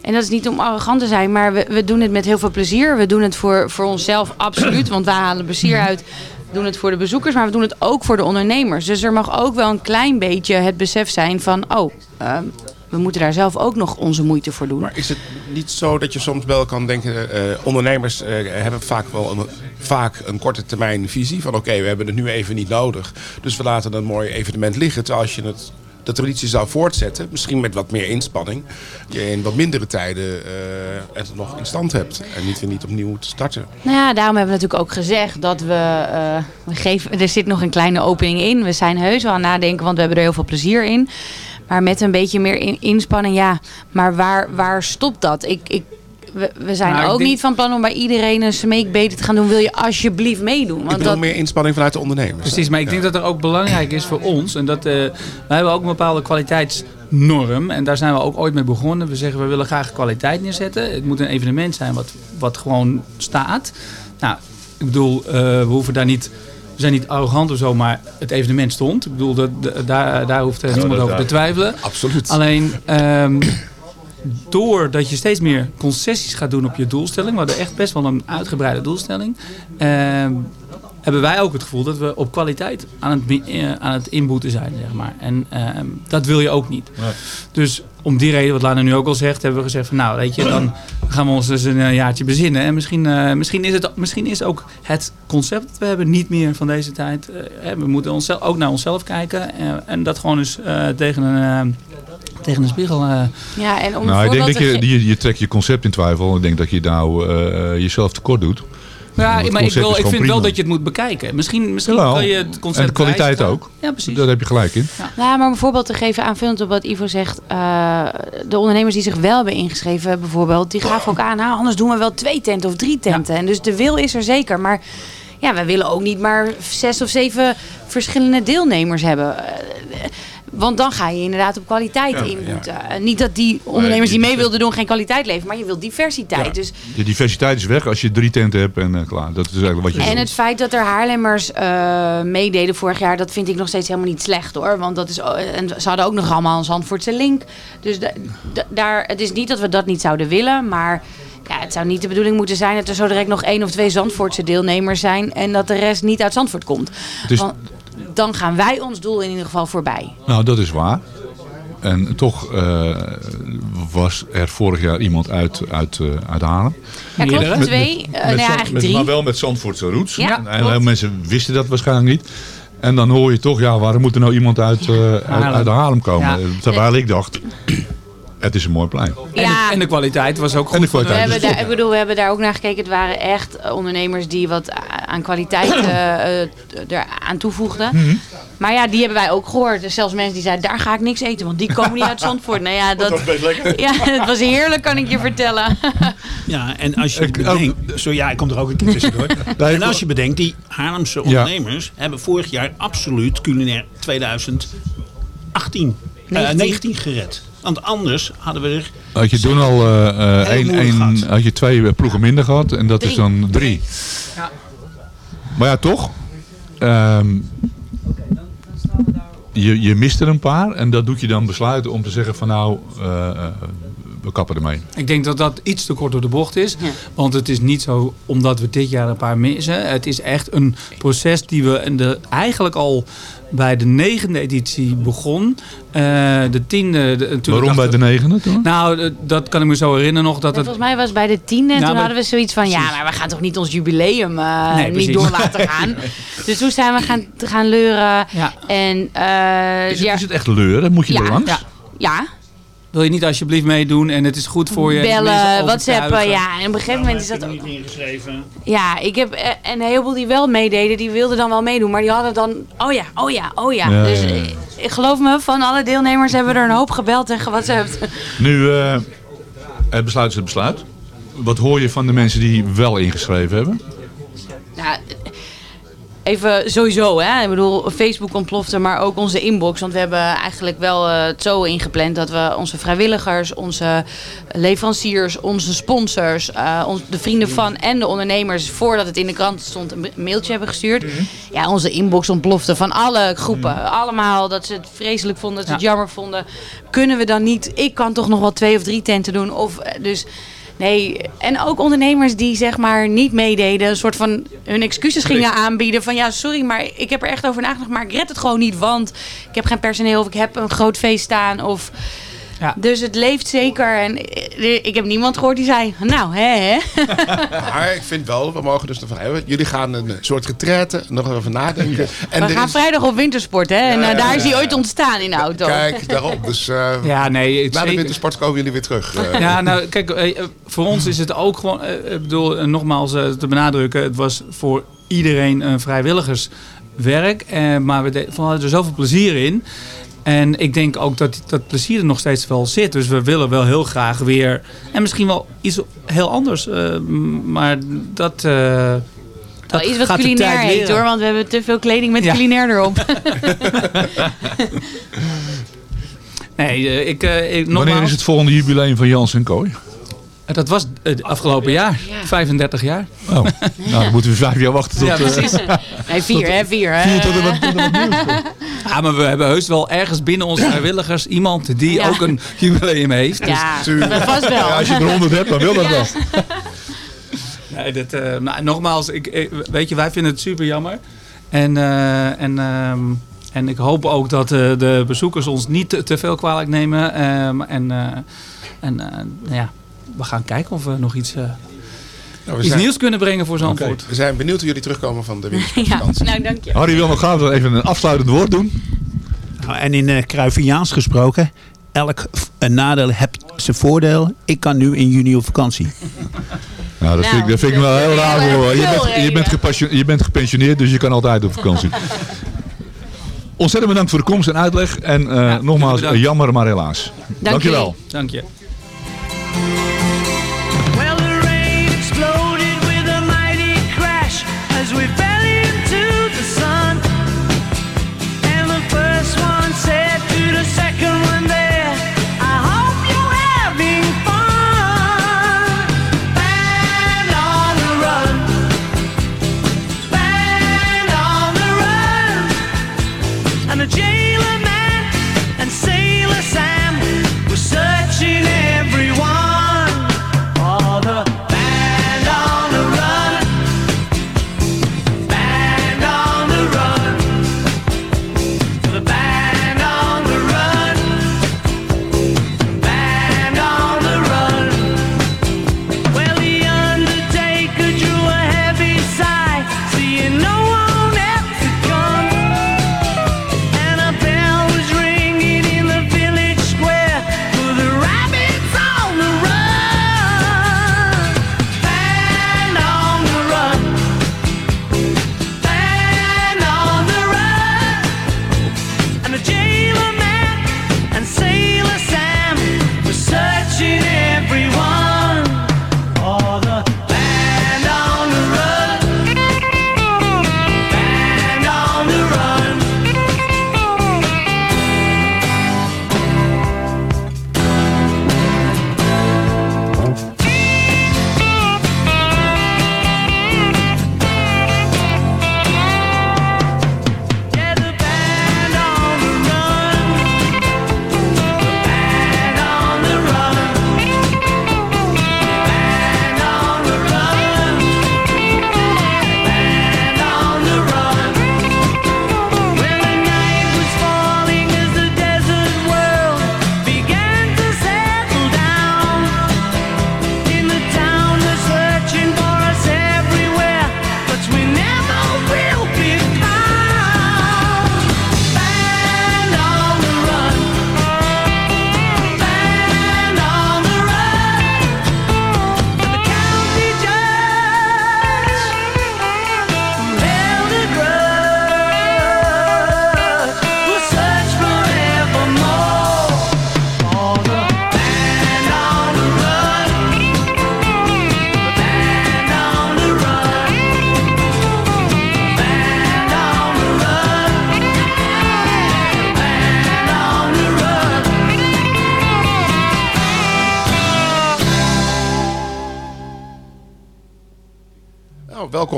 en dat is niet om arrogant te zijn, maar we, we doen het met heel veel plezier. We doen het voor, voor onszelf absoluut, want wij halen plezier uit. We doen het voor de bezoekers, maar we doen het ook voor de ondernemers. Dus er mag ook wel een klein beetje het besef zijn van... oh, ehm, we moeten daar zelf ook nog onze moeite voor doen. Maar is het niet zo dat je soms wel kan denken... eh, ondernemers eh, hebben vaak wel een, vaak een korte termijn visie... van oké, we hebben het nu even niet nodig. Dus we laten een mooi evenement liggen. Terwijl als je het, de traditie zou voortzetten... misschien met wat meer inspanning... je in wat mindere tijden eh, het nog in stand hebt. En niet weer niet opnieuw moet starten. Nou ja, daarom hebben we natuurlijk ook gezegd dat we, eh, we geven, er zit nog een kleine opening in. We zijn heus wel aan het nadenken, want we hebben er heel veel plezier in. Maar met een beetje meer in- inspanning, ja. Maar waar, waar stopt dat? Ik, ik, we, we zijn Nou, ik ook denk- niet van plan om bij iedereen een smeekbeten te gaan doen. Wil je alsjeblieft meedoen? Ik Want bedoel dat, meer inspanning vanuit de ondernemers. Precies, maar ik denk dat er ook belangrijk is voor ons. En dat, eh, wij hebben ook een bepaalde kwaliteitsnorm. En daar zijn we ook ooit mee begonnen. We zeggen we willen graag kwaliteit neerzetten. Het moet een evenement zijn wat, wat gewoon staat. Nou, ik bedoel, eh, we hoeven daar niet... We zijn niet arrogant of zo, maar het evenement stond. Ik bedoel, dat, daar, daar hoeft er niemand over te twijfelen. Absoluut. Alleen, ehm, doordat je steeds meer concessies gaat doen op je doelstelling... we hadden echt best wel een uitgebreide doelstelling... ehm, hebben wij ook het gevoel dat we op kwaliteit aan het, eh, aan het inboeten zijn, zeg maar. En ehm, dat wil je ook niet. Dus om die reden, wat Lana nu ook al zegt, hebben we gezegd van nou, weet je, dan gaan we ons dus een eh, jaartje bezinnen. En misschien, eh, misschien, is het, misschien is ook het concept dat we hebben niet meer van deze tijd. Eh, we moeten onszelf, ook naar onszelf kijken eh, en dat gewoon eens eh, tegen, een, eh, tegen een spiegel... eh, ja, en om Nou, ik denk dat je, je, je trekt je concept in twijfel. Ik denk dat je nou eh, jezelf tekort doet. Ja, maar ik, wil, ik vind wel dat je het moet bekijken. Misschien, misschien kan je het concept En de kwaliteit wijzigen. ook. Ja, precies. Daar heb je gelijk in. Nou, maar om een voorbeeld te geven aanvullend op wat Ivo zegt. eh, de ondernemers die zich wel hebben ingeschreven bijvoorbeeld, die gaven ook aan, nou, anders doen we wel twee tenten of drie tenten. En dus de wil is er zeker. Maar ja, we willen ook niet maar zes of zeven verschillende deelnemers hebben. Want dan ga je inderdaad op kwaliteit Ja, inboeten. Eh, Niet dat die ondernemers die mee wilden doen geen kwaliteit leveren, maar je wilt diversiteit. Dus De diversiteit is weg als je drie tenten hebt en eh, klaar. Dat is eigenlijk wat je En het feit dat er Haarlemmers eh, meededen vorig jaar, dat vind ik nog steeds helemaal niet slecht hoor. Want dat is, en ze hadden ook nog allemaal een Zandvoortse link. Dus da- da- daar, het is niet dat we dat niet zouden willen, maar ja, het zou niet de bedoeling moeten zijn dat er zo direct nog één of twee Zandvoortse deelnemers zijn en dat de rest niet uit Zandvoort komt. Want dan gaan wij ons doel in ieder geval voorbij. Nou, dat is waar. En toch eh, was er vorig jaar iemand uit, uit, eh, uit Haarlem. Ja, klopt. Met- met- Twee, met eh, nou ja, eigenlijk met- drie. Maar wel met Zandvoortse roots. Ja, en heel veel mensen wisten dat waarschijnlijk niet. En dan hoor je toch, ja, waarom moet er nou iemand uit, eh, uit, Haarlem. uit Haarlem komen? Ja. Terwijl ik dacht, het is een mooi plein. En, de, en de kwaliteit was ook goed. En de voor We kwaliteit hebben, is daar, ik bedoel, we hebben daar ook naar gekeken. Het waren echt eh, ondernemers die wat aan kwaliteit eh, eh, eraan toevoegden. Mhm. Maar ja, die hebben wij ook gehoord. Dus zelfs mensen die zeiden, daar ga ik niks eten, want die komen niet uit Zandvoort. Nou ja, dat, ja, het was heerlijk, kan ik je vertellen. Ja, en als je bedenkt... Zo, ja, ik kom er ook een keer tussendoor. en als je bedenkt, die Haarlemse ondernemers... hebben vorig jaar absoluut culinair 2018, eh, 19. 19 gered. Want anders hadden we er... Had je toen al eh, eh, één, één, had je twee ploegen minder gehad en dat is dan drie. Ja. Maar ja, toch. ehm, je, je mist er een paar en dat doet je dan besluiten om te zeggen van nou, eh, eh, we kappen ermee. Ik denk dat dat iets te kort door de bocht is. Want het is niet zo omdat we dit jaar een paar missen. Het is echt een proces die we in de, eigenlijk al bij de negende editie begon. Eh, de tiende... De, natuurlijk Waarom bij de negende toen? Nou, eh, dat kan ik me zo herinneren nog. Dat het, Volgens mij was het bij de tiende. En Ja, toen hadden we zoiets van, ja, maar we gaan toch niet ons jubileum eh, Nee, niet door laten gaan. dus toen zijn we gaan, gaan leuren. En, eh, Is het, ja, is het echt leuren? Moet je ja, er langs? Ja. Wil je niet alsjeblieft meedoen en het is goed voor je? bellen, overtuigen? Ja, en op een gegeven moment is dat ook... niet ingeschreven. Ja, ik heb eh, een heleboel die wel meededen, die wilden dan wel meedoen. Maar die hadden dan, oh ja, oh ja, oh ja. Ja, dus ja, ja. eh, ik geloof me, van alle deelnemers hebben we er een hoop gebeld en gewhatsappt. Nu, eh, het besluit is het besluit. Wat hoor je van de mensen die wel ingeschreven hebben? Nou, even sowieso, hè. Ik bedoel, Facebook ontplofte, maar ook onze inbox. Want we hebben eigenlijk wel eh, het zo ingepland dat we onze vrijwilligers, onze leveranciers, onze sponsors, eh, ons, de vrienden van en de ondernemers, voordat het in de krant stond, een mailtje hebben gestuurd. Ja, onze inbox ontplofte van alle groepen. Allemaal dat ze het vreselijk vonden, dat ze het jammer vonden. Kunnen we dan niet, ik kan toch nog wel twee of drie tenten doen. Of, eh, dus Nee, en ook ondernemers die zeg maar niet meededen, een soort van hun excuses gingen aanbieden. Van ja, sorry, maar ik heb er echt over nagedacht, maar ik red het gewoon niet, want ik heb geen personeel of ik heb een groot feest staan. Of... Dus het leeft zeker. En eh, ik heb niemand gehoord die zei, nou hè hè. Maar ik vind wel, we mogen dus ervan hebben. Jullie gaan een soort retraite, nog even nadenken. En We gaan is- vrijdag op wintersport hè. En Ja, eh, daar is hij ja, ooit ontstaan in de auto. Kijk, daarop. Dus eh, Ja, nee, het na de zeker. wintersport komen jullie weer terug. eh. Ja, nou kijk, eh, eh, voor ons is het ook gewoon, eh, ik bedoel, eh, nogmaals eh, te benadrukken, het was voor iedereen een vrijwilligerswerk. eh, maar we hadden er zoveel plezier in. En ik denk ook dat dat plezier er nog steeds wel zit. Dus we willen wel heel graag weer, en misschien wel iets heel anders. eh, maar dat, eh Wel dat iets wat gaat de culinair tijd heet hoor, want we hebben te veel kleding met Ja. culinair erop. Nee, eh, ik, eh, ik, Wanneer nogmaals, is het volgende jubileum van Jans en Kooi? Eh, Dat was het afgelopen jaar, 35 jaar. Oh, nou dan moeten we vijf jaar wachten tot... Ja, eh, precies. Nee, vier hè, vier hè. Vier tot er wat- tot er wat nieuws komt. Ja, maar we hebben heus wel ergens binnen onze vrijwilligers iemand die Ja. ook een jubileum heeft. Ja, Dus- vast wel. Ja, als je er honderd hebt, dan wil dat wel. Nee, dat, eh, nou, nogmaals, ik, ik- weet je, wij vinden het super jammer. En, eh, en, ehm, en ik hoop ook dat eh, de bezoekers ons niet te, te veel kwalijk nemen. Ehm, en eh, en eh, ja, we gaan kijken of we nog iets, eh, Nou, we iets zijn- nieuws kunnen brengen voor Zandvoort. We zijn benieuwd hoe jullie terugkomen van de Ja, wintersportvakantie. nou dank je. Harry wil nog graag even een afsluitend woord doen. Nou, en in uh, Cruyffiaans gesproken, elk nadeel heeft zijn voordeel. Ik kan nu in juni op vakantie. Nou, dat, vind, ik, dat vind ik wel heel raar voor. Je bent, je, bent je bent gepensioneerd, dus je kan altijd op vakantie. Ontzettend bedankt voor de komst en uitleg. En eh, nogmaals, jammer, maar helaas. Dankjewel. Dank je.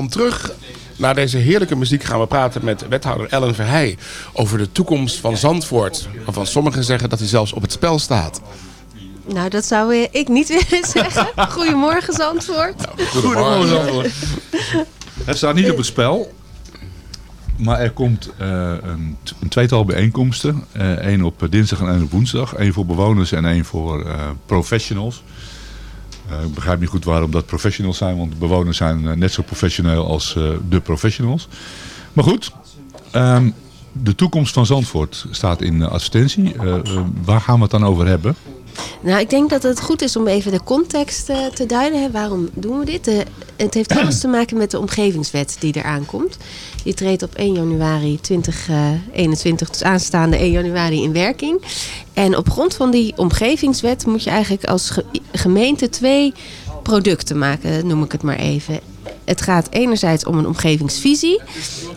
Welkom terug. Na deze heerlijke muziek gaan we praten met wethouder Ellen Verheij over de toekomst van Zandvoort. Waarvan sommigen zeggen dat hij zelfs op het spel staat. Nou, dat zou eh, ik niet willen zeggen. Goedemorgen, Zandvoort. Goedemorgen, Zandvoort. Het staat niet op het spel. Maar er komt eh, een, een tweetal bijeenkomsten. Eén op dinsdag en één op woensdag. Eén voor bewoners en één voor eh, professionals. Eh, ik begrijp niet goed waarom dat professionals zijn. Want bewoners zijn eh, net zo professioneel als eh, de professionals. Maar goed. ehm, de toekomst van Zandvoort staat in advertentie. Eh, waar gaan we het dan over hebben? Nou, ik denk dat het goed is om even de context te duiden. Hè. Waarom doen we dit? De- het heeft alles te maken met de omgevingswet die eraan komt. Die treedt op 1 januari 2021, dus aanstaande 1 januari in werking. En op grond van die omgevingswet moet je eigenlijk als ge- gemeente twee producten maken, noem ik het maar even. Het gaat enerzijds om een omgevingsvisie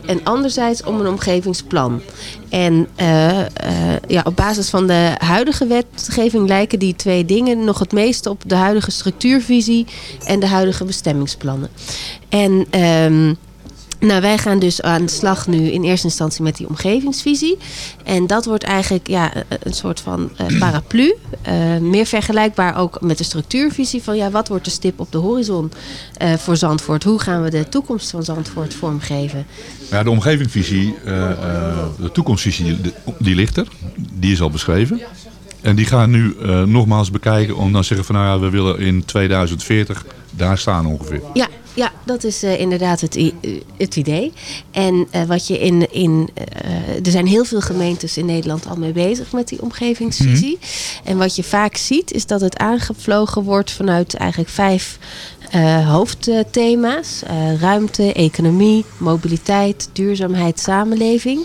en anderzijds om een omgevingsplan. En eh, eh, ja, op basis van de huidige wetgeving lijken die twee dingen nog het meest op de huidige structuurvisie en de huidige bestemmingsplannen. En ehm, nou, wij gaan dus aan de slag nu in eerste instantie met die omgevingsvisie. En dat wordt eigenlijk ja, een soort van eh, paraplu. Eh, meer vergelijkbaar ook met de structuurvisie van ja, wat wordt de stip op de horizon eh, voor Zandvoort? Hoe gaan we de toekomst van Zandvoort vormgeven? Ja, de omgevingsvisie, eh, eh, de toekomstvisie, die, die ligt er. Die is al beschreven. En die gaan nu eh, nogmaals bekijken om dan te zeggen van nou ja, we willen in 2040 daar staan ongeveer. Ja, ja dat is eh, inderdaad het, eh, het idee. En eh, wat je in. in er zijn heel veel gemeentes in Nederland al mee bezig met die omgevingsvisie. En wat je vaak ziet, is dat het aangevlogen wordt vanuit eigenlijk vijf eh, hoofdthema's: Eh, ruimte, economie, mobiliteit, duurzaamheid, samenleving.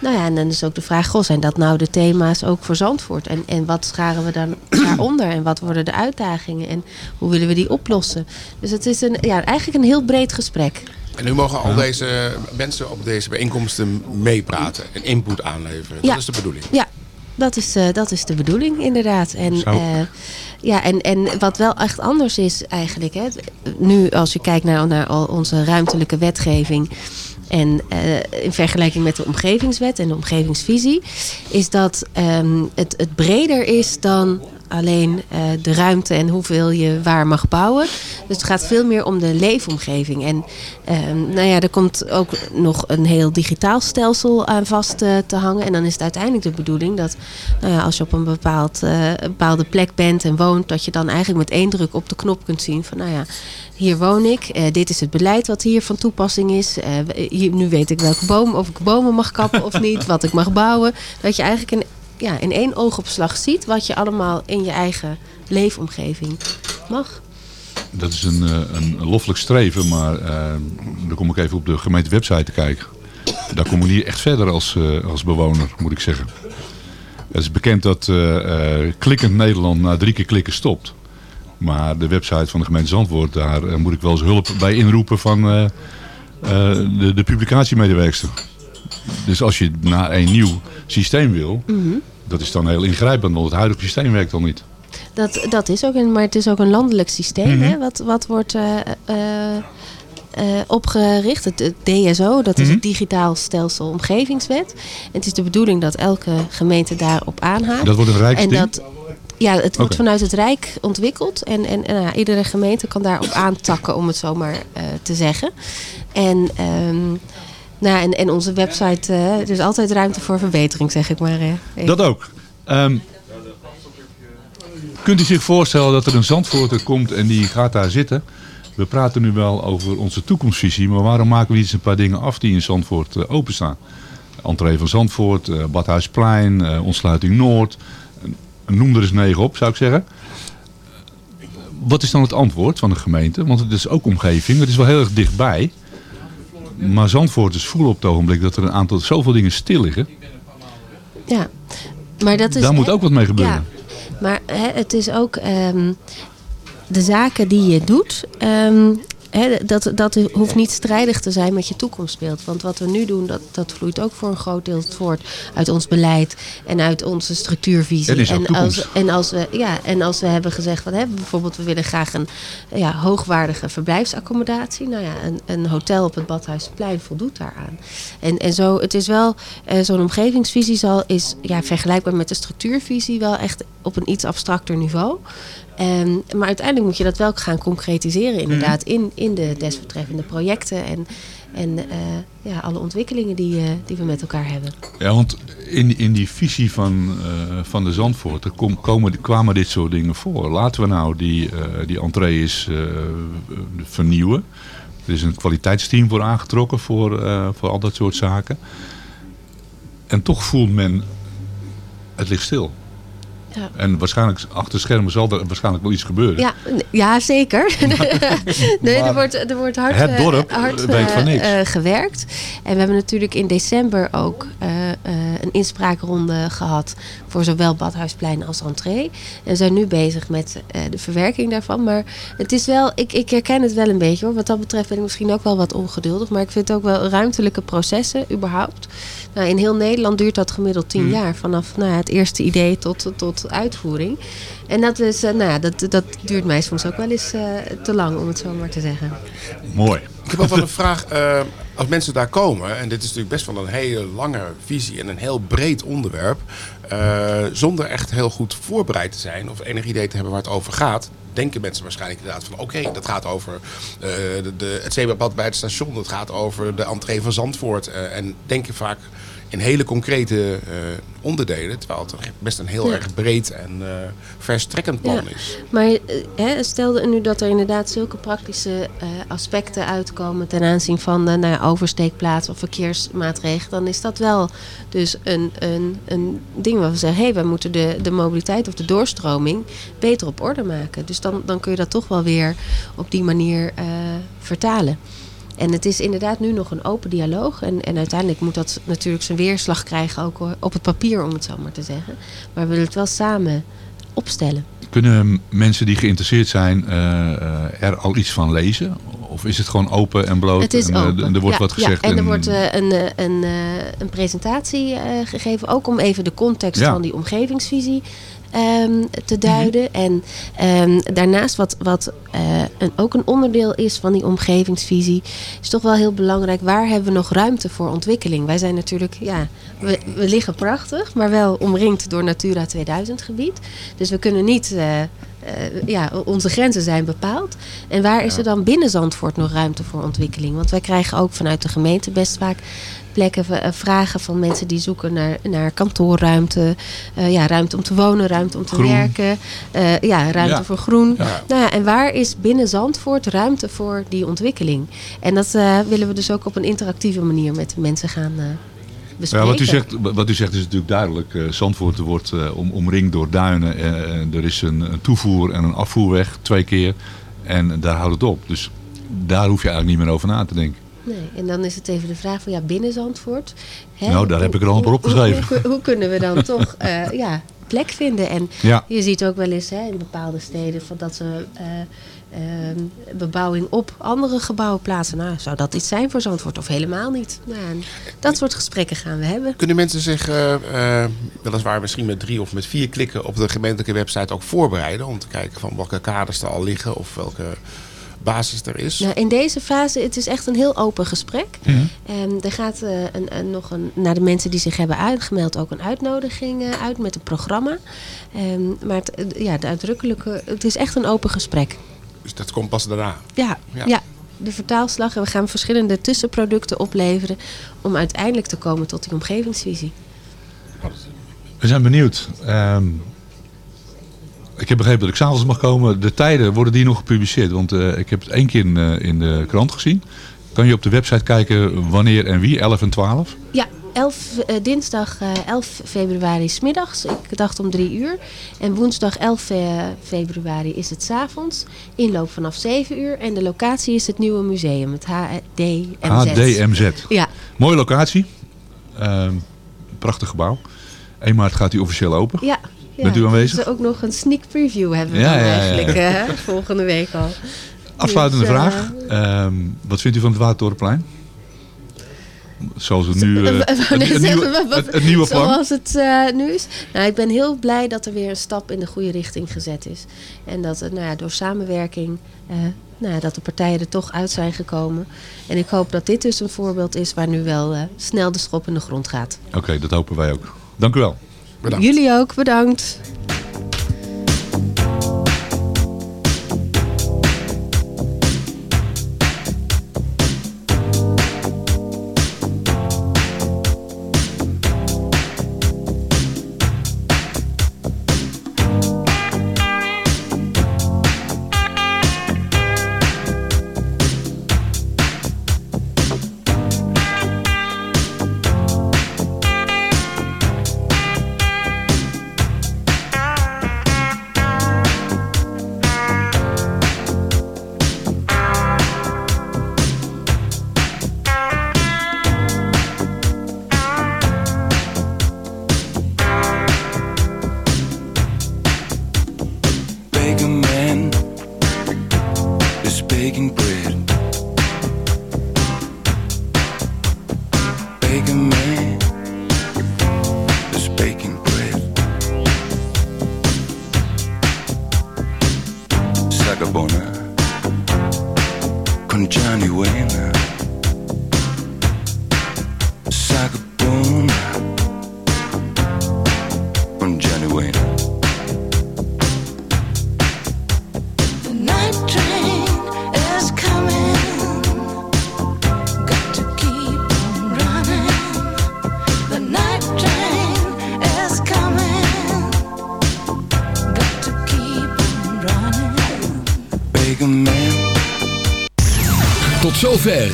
Nou ja, en dan is ook de vraag: goh, zijn dat nou de thema's ook voor Zandvoort? En, en wat scharen we dan daaronder? En wat worden de uitdagingen? En hoe willen we die oplossen? Dus het is een, ja, eigenlijk een heel breed gesprek. En nu mogen al deze mensen op deze bijeenkomsten meepraten en input aanleveren. Ja. Dat is de bedoeling. Ja, dat is, eh, dat is de bedoeling inderdaad. En, Zo. eh, ja, en, en wat wel echt anders is eigenlijk, hè, nu als je kijkt naar, naar al onze ruimtelijke wetgeving. En eh, in vergelijking met de omgevingswet en de omgevingsvisie, is dat ehm, het, het breder is dan alleen eh, de ruimte en hoeveel je waar mag bouwen. Dus het gaat veel meer om de leefomgeving. En ehm, nou ja, er komt ook nog een heel digitaal stelsel aan vast eh, te hangen. En dan is het uiteindelijk de bedoeling dat nou ja, als je op een bepaald, eh, een bepaalde plek bent en woont, dat je dan eigenlijk met één druk op de knop kunt zien van nou ja, hier woon ik. dit is het beleid wat hier van toepassing is. hier, nu weet ik welke boom, of ik bomen mag kappen of niet, wat ik mag bouwen. Dat je eigenlijk in, ja, in één oogopslag ziet wat je allemaal in je eigen leefomgeving mag. Dat is een, eh, een loffelijk streven, maar eh, dan kom ik even op de gemeentewebsite te kijken. Daar kom ik niet echt verder als, eh, als bewoner, moet ik zeggen. Het is bekend dat eh, Klikkend Nederland na drie keer klikken stopt. Maar de website van de gemeente Zandvoort, daar moet ik wel eens hulp bij inroepen van de, de publicatiemedewerkster. Dus als je naar een nieuw systeem wil, Mhm. dat is dan heel ingrijpend, want het huidige systeem werkt al niet. Dat, dat is ook een, maar het is ook een landelijk systeem Mhm. hè, wat, wat wordt eh, eh, eh, opgericht. Het, het DSO, dat is Mhm. het Digitaal Stelsel Omgevingswet. En het is de bedoeling dat elke gemeente daarop aanhaakt. Dat wordt een En rijksding? dat, ja, het wordt vanuit het Rijk ontwikkeld. En, en, en, nou, iedere gemeente kan daarop aantakken, om het zo maar te zeggen. En, ehm, nou, en, en onze website, eh, er is altijd ruimte voor verbetering, zeg ik maar. Dat ook. Ehm, kunt u zich voorstellen dat er een Zandvoorter komt en die gaat daar zitten? We praten nu wel over onze toekomstvisie, maar waarom maken we niet eens een paar dingen af die in Zandvoort eh, openstaan? Entree van Zandvoort, eh, Badhuisplein, ontsluiting Noord. Noem er eens negen op, zou ik zeggen. Wat is dan het antwoord van de gemeente? Want het is ook omgeving, het is wel heel erg dichtbij. Maar Zandvoort is voelen op het ogenblik dat er een aantal zoveel dingen stil liggen. Ja, maar dat is... Daar moet ook wat mee gebeuren. Ja, maar hè, het is ook... ehm, de zaken die je doet... ehm, dat, dat hoeft niet strijdig te zijn met je toekomstbeeld. Want wat we nu doen, dat, dat vloeit ook voor een groot deel voort uit ons beleid en uit onze structuurvisie. Ook en, als, en, als we, ja, en als we hebben gezegd, van, hè, bijvoorbeeld we willen graag een ja, hoogwaardige verblijfsaccommodatie. Nou ja, een, een hotel op het Badhuisplein voldoet daaraan. En, en zo, het is wel, eh, zo'n omgevingsvisie zal, is ja, vergelijkbaar met de structuurvisie wel echt op een iets abstracter niveau. Ehm, maar uiteindelijk moet je dat wel gaan concretiseren inderdaad in, in de desbetreffende projecten en, en eh, ja, alle ontwikkelingen die, eh, die we met elkaar hebben. Ja, want in, in die visie van, eh, van de Zandvoort kom, komen, kwamen dit soort dingen voor. Laten we nou die, die entrees vernieuwen. Er is een kwaliteitsteam voor aangetrokken voor, voor al dat soort zaken. En toch voelt men, het ligt stil. Ja. En waarschijnlijk achter schermen zal er waarschijnlijk wel iets gebeuren. Ja, ja zeker. nee, er wordt, er wordt hard, het eh, dorp hard weet van eh, niks. eh, gewerkt. En we hebben natuurlijk in december ook een inspraakronde gehad voor zowel Badhuisplein als Entree. En zijn nu bezig met de verwerking daarvan. Maar het is wel, ik, ik herken het wel een beetje hoor. Wat dat betreft ben ik misschien ook wel wat ongeduldig. Maar ik vind ook wel ruimtelijke processen überhaupt. Nou, in heel Nederland duurt dat gemiddeld tien Hmm. jaar. Vanaf nou ja, het eerste idee tot, tot uitvoering. En dat, is, eh, nou ja, dat, dat duurt mij soms ook wel eens eh, te lang, om het zo maar te zeggen. Mooi. Ik heb ook wel een vraag. eh, als mensen daar komen, en dit is natuurlijk best wel een hele lange visie en een heel breed onderwerp. eh, zonder echt heel goed voorbereid te zijn of enig idee te hebben waar het over gaat. Denken mensen waarschijnlijk inderdaad van oké, dat gaat over eh, de, de, het zebrapad bij het station. Dat gaat over de entree van Zandvoort. eh, en denken vaak in hele concrete eh, onderdelen. Terwijl het best een heel Ja. erg breed en eh verstrekkend plan Ja. is. Maar eh, hè, stel nu dat er inderdaad zulke praktische aspecten uitkomen ten aanzien van de nou oversteekplaats of verkeersmaatregelen, dan is dat wel dus een, een, een ding waar we zeggen, hé, hey, wij moeten de, de mobiliteit of de doorstroming beter op orde maken. Dus dan, dan kun je dat toch wel weer op die manier vertalen. En het is inderdaad nu nog een open dialoog. En, en uiteindelijk moet dat natuurlijk zijn weerslag krijgen, ook op het papier, om het zo maar te zeggen. Maar we willen het wel samen opstellen. Kunnen mensen die geïnteresseerd zijn eh, eh, er al iets van lezen? Of is het gewoon open en bloot? Het is en, eh, open. er wordt Ja, wat gezegd. Ja, en er wordt een, een, een presentatie gegeven, ook om even de context Ja. van die omgevingsvisie ehm, te duiden. En ehm, daarnaast, wat, wat eh, een, ook een onderdeel is van die omgevingsvisie, is toch wel heel belangrijk. Waar hebben we nog ruimte voor ontwikkeling? Wij zijn natuurlijk, ja, we, we liggen prachtig, maar wel omringd door Natura 2000 gebied. Dus we kunnen niet. eh, eh, ja, onze grenzen zijn bepaald. En waar is er dan binnen Zandvoort nog ruimte voor ontwikkeling? Want wij krijgen ook vanuit de gemeente best vaak plekken, eh, vragen van mensen die zoeken naar, naar kantoorruimte. eh, ja, ruimte om te wonen, ruimte om te Groen. werken. eh, ja, ruimte Ja. voor groen. Ja. Nou ja, en waar is binnen Zandvoort ruimte voor die ontwikkeling? En dat willen we dus ook op een interactieve manier met de mensen gaan bespreken. Ja, wat, u zegt, wat u zegt is natuurlijk duidelijk. Zandvoort wordt om, omringd door duinen. en er is een, een toevoer en een afvoerweg twee keer. En daar houdt het op. Dus daar hoef je eigenlijk niet meer over na te denken. Nee, en dan is het even de vraag van ja, binnen Zandvoort. Hè, Nou, daar heb ik er al een paar hoe- opgeschreven. Hoe, hoe, hoe kunnen we dan toch eh, ja, plek vinden? En Ja. je ziet ook wel eens hè, in bepaalde steden van dat ze eh, ehm, bebouwing op andere gebouwen plaatsen. Nou, zou dat iets zijn voor Zandvoort of helemaal niet? Nou, dat soort gesprekken gaan we hebben. Kunnen mensen zich eh, eh, weliswaar misschien met drie of met vier klikken op de gemeentelijke website ook voorbereiden om te kijken van welke kaders er al liggen of welke basis er is? Nou, in deze fase, het is echt een heel open gesprek. Mhm. Ehm, er gaat eh, een, een, nog een, naar de mensen die zich hebben uitgemeld ook een uitnodiging eh, uit met een programma. Ehm, maar het, eh, ja, de uitdrukkelijke, het is echt een open gesprek. Dus dat komt pas daarna. Ja, Ja. ja. de vertaalslag. En we gaan verschillende tussenproducten opleveren om uiteindelijk te komen tot die omgevingsvisie. We zijn benieuwd. Ehm, ik heb begrepen dat ik s'avonds mag komen. De tijden, worden die nog gepubliceerd? Want eh, ik heb het één keer in, eh, in de krant gezien. Kan je op de website kijken wanneer en wie? 11 en 12? Ja, 11, eh, dinsdag eh, 11 februari 's middags. Ik dacht om drie uur. En woensdag 11 eh, februari is het 's avonds. Inloop vanaf 7 uur. En de locatie is het nieuwe museum, het HDMZ. HDMZ. Ja, Mooie locatie. Ehm, prachtig gebouw. 1 maart gaat hij officieel open. ja. Bent u aanwezig? Dus ook nog een sneak preview hebben dan eigenlijk eh, volgende week al. Afsluitende Dus, eh, vraag. Ehm, wat vindt u van het Watertorenplein? Zoals het nu... eh, het, nieuwe, het, plan. Zoals het eh, nu is. Nou, ik ben heel blij dat er weer een stap in de goede richting gezet is. En dat het, nou ja, door samenwerking, eh, nou ja, dat de partijen er toch uit zijn gekomen. En ik hoop dat dit dus een voorbeeld is waar nu wel eh, snel de schop in de grond gaat. Oké, dat hopen wij ook. Dank u wel. Jullie ook, bedankt.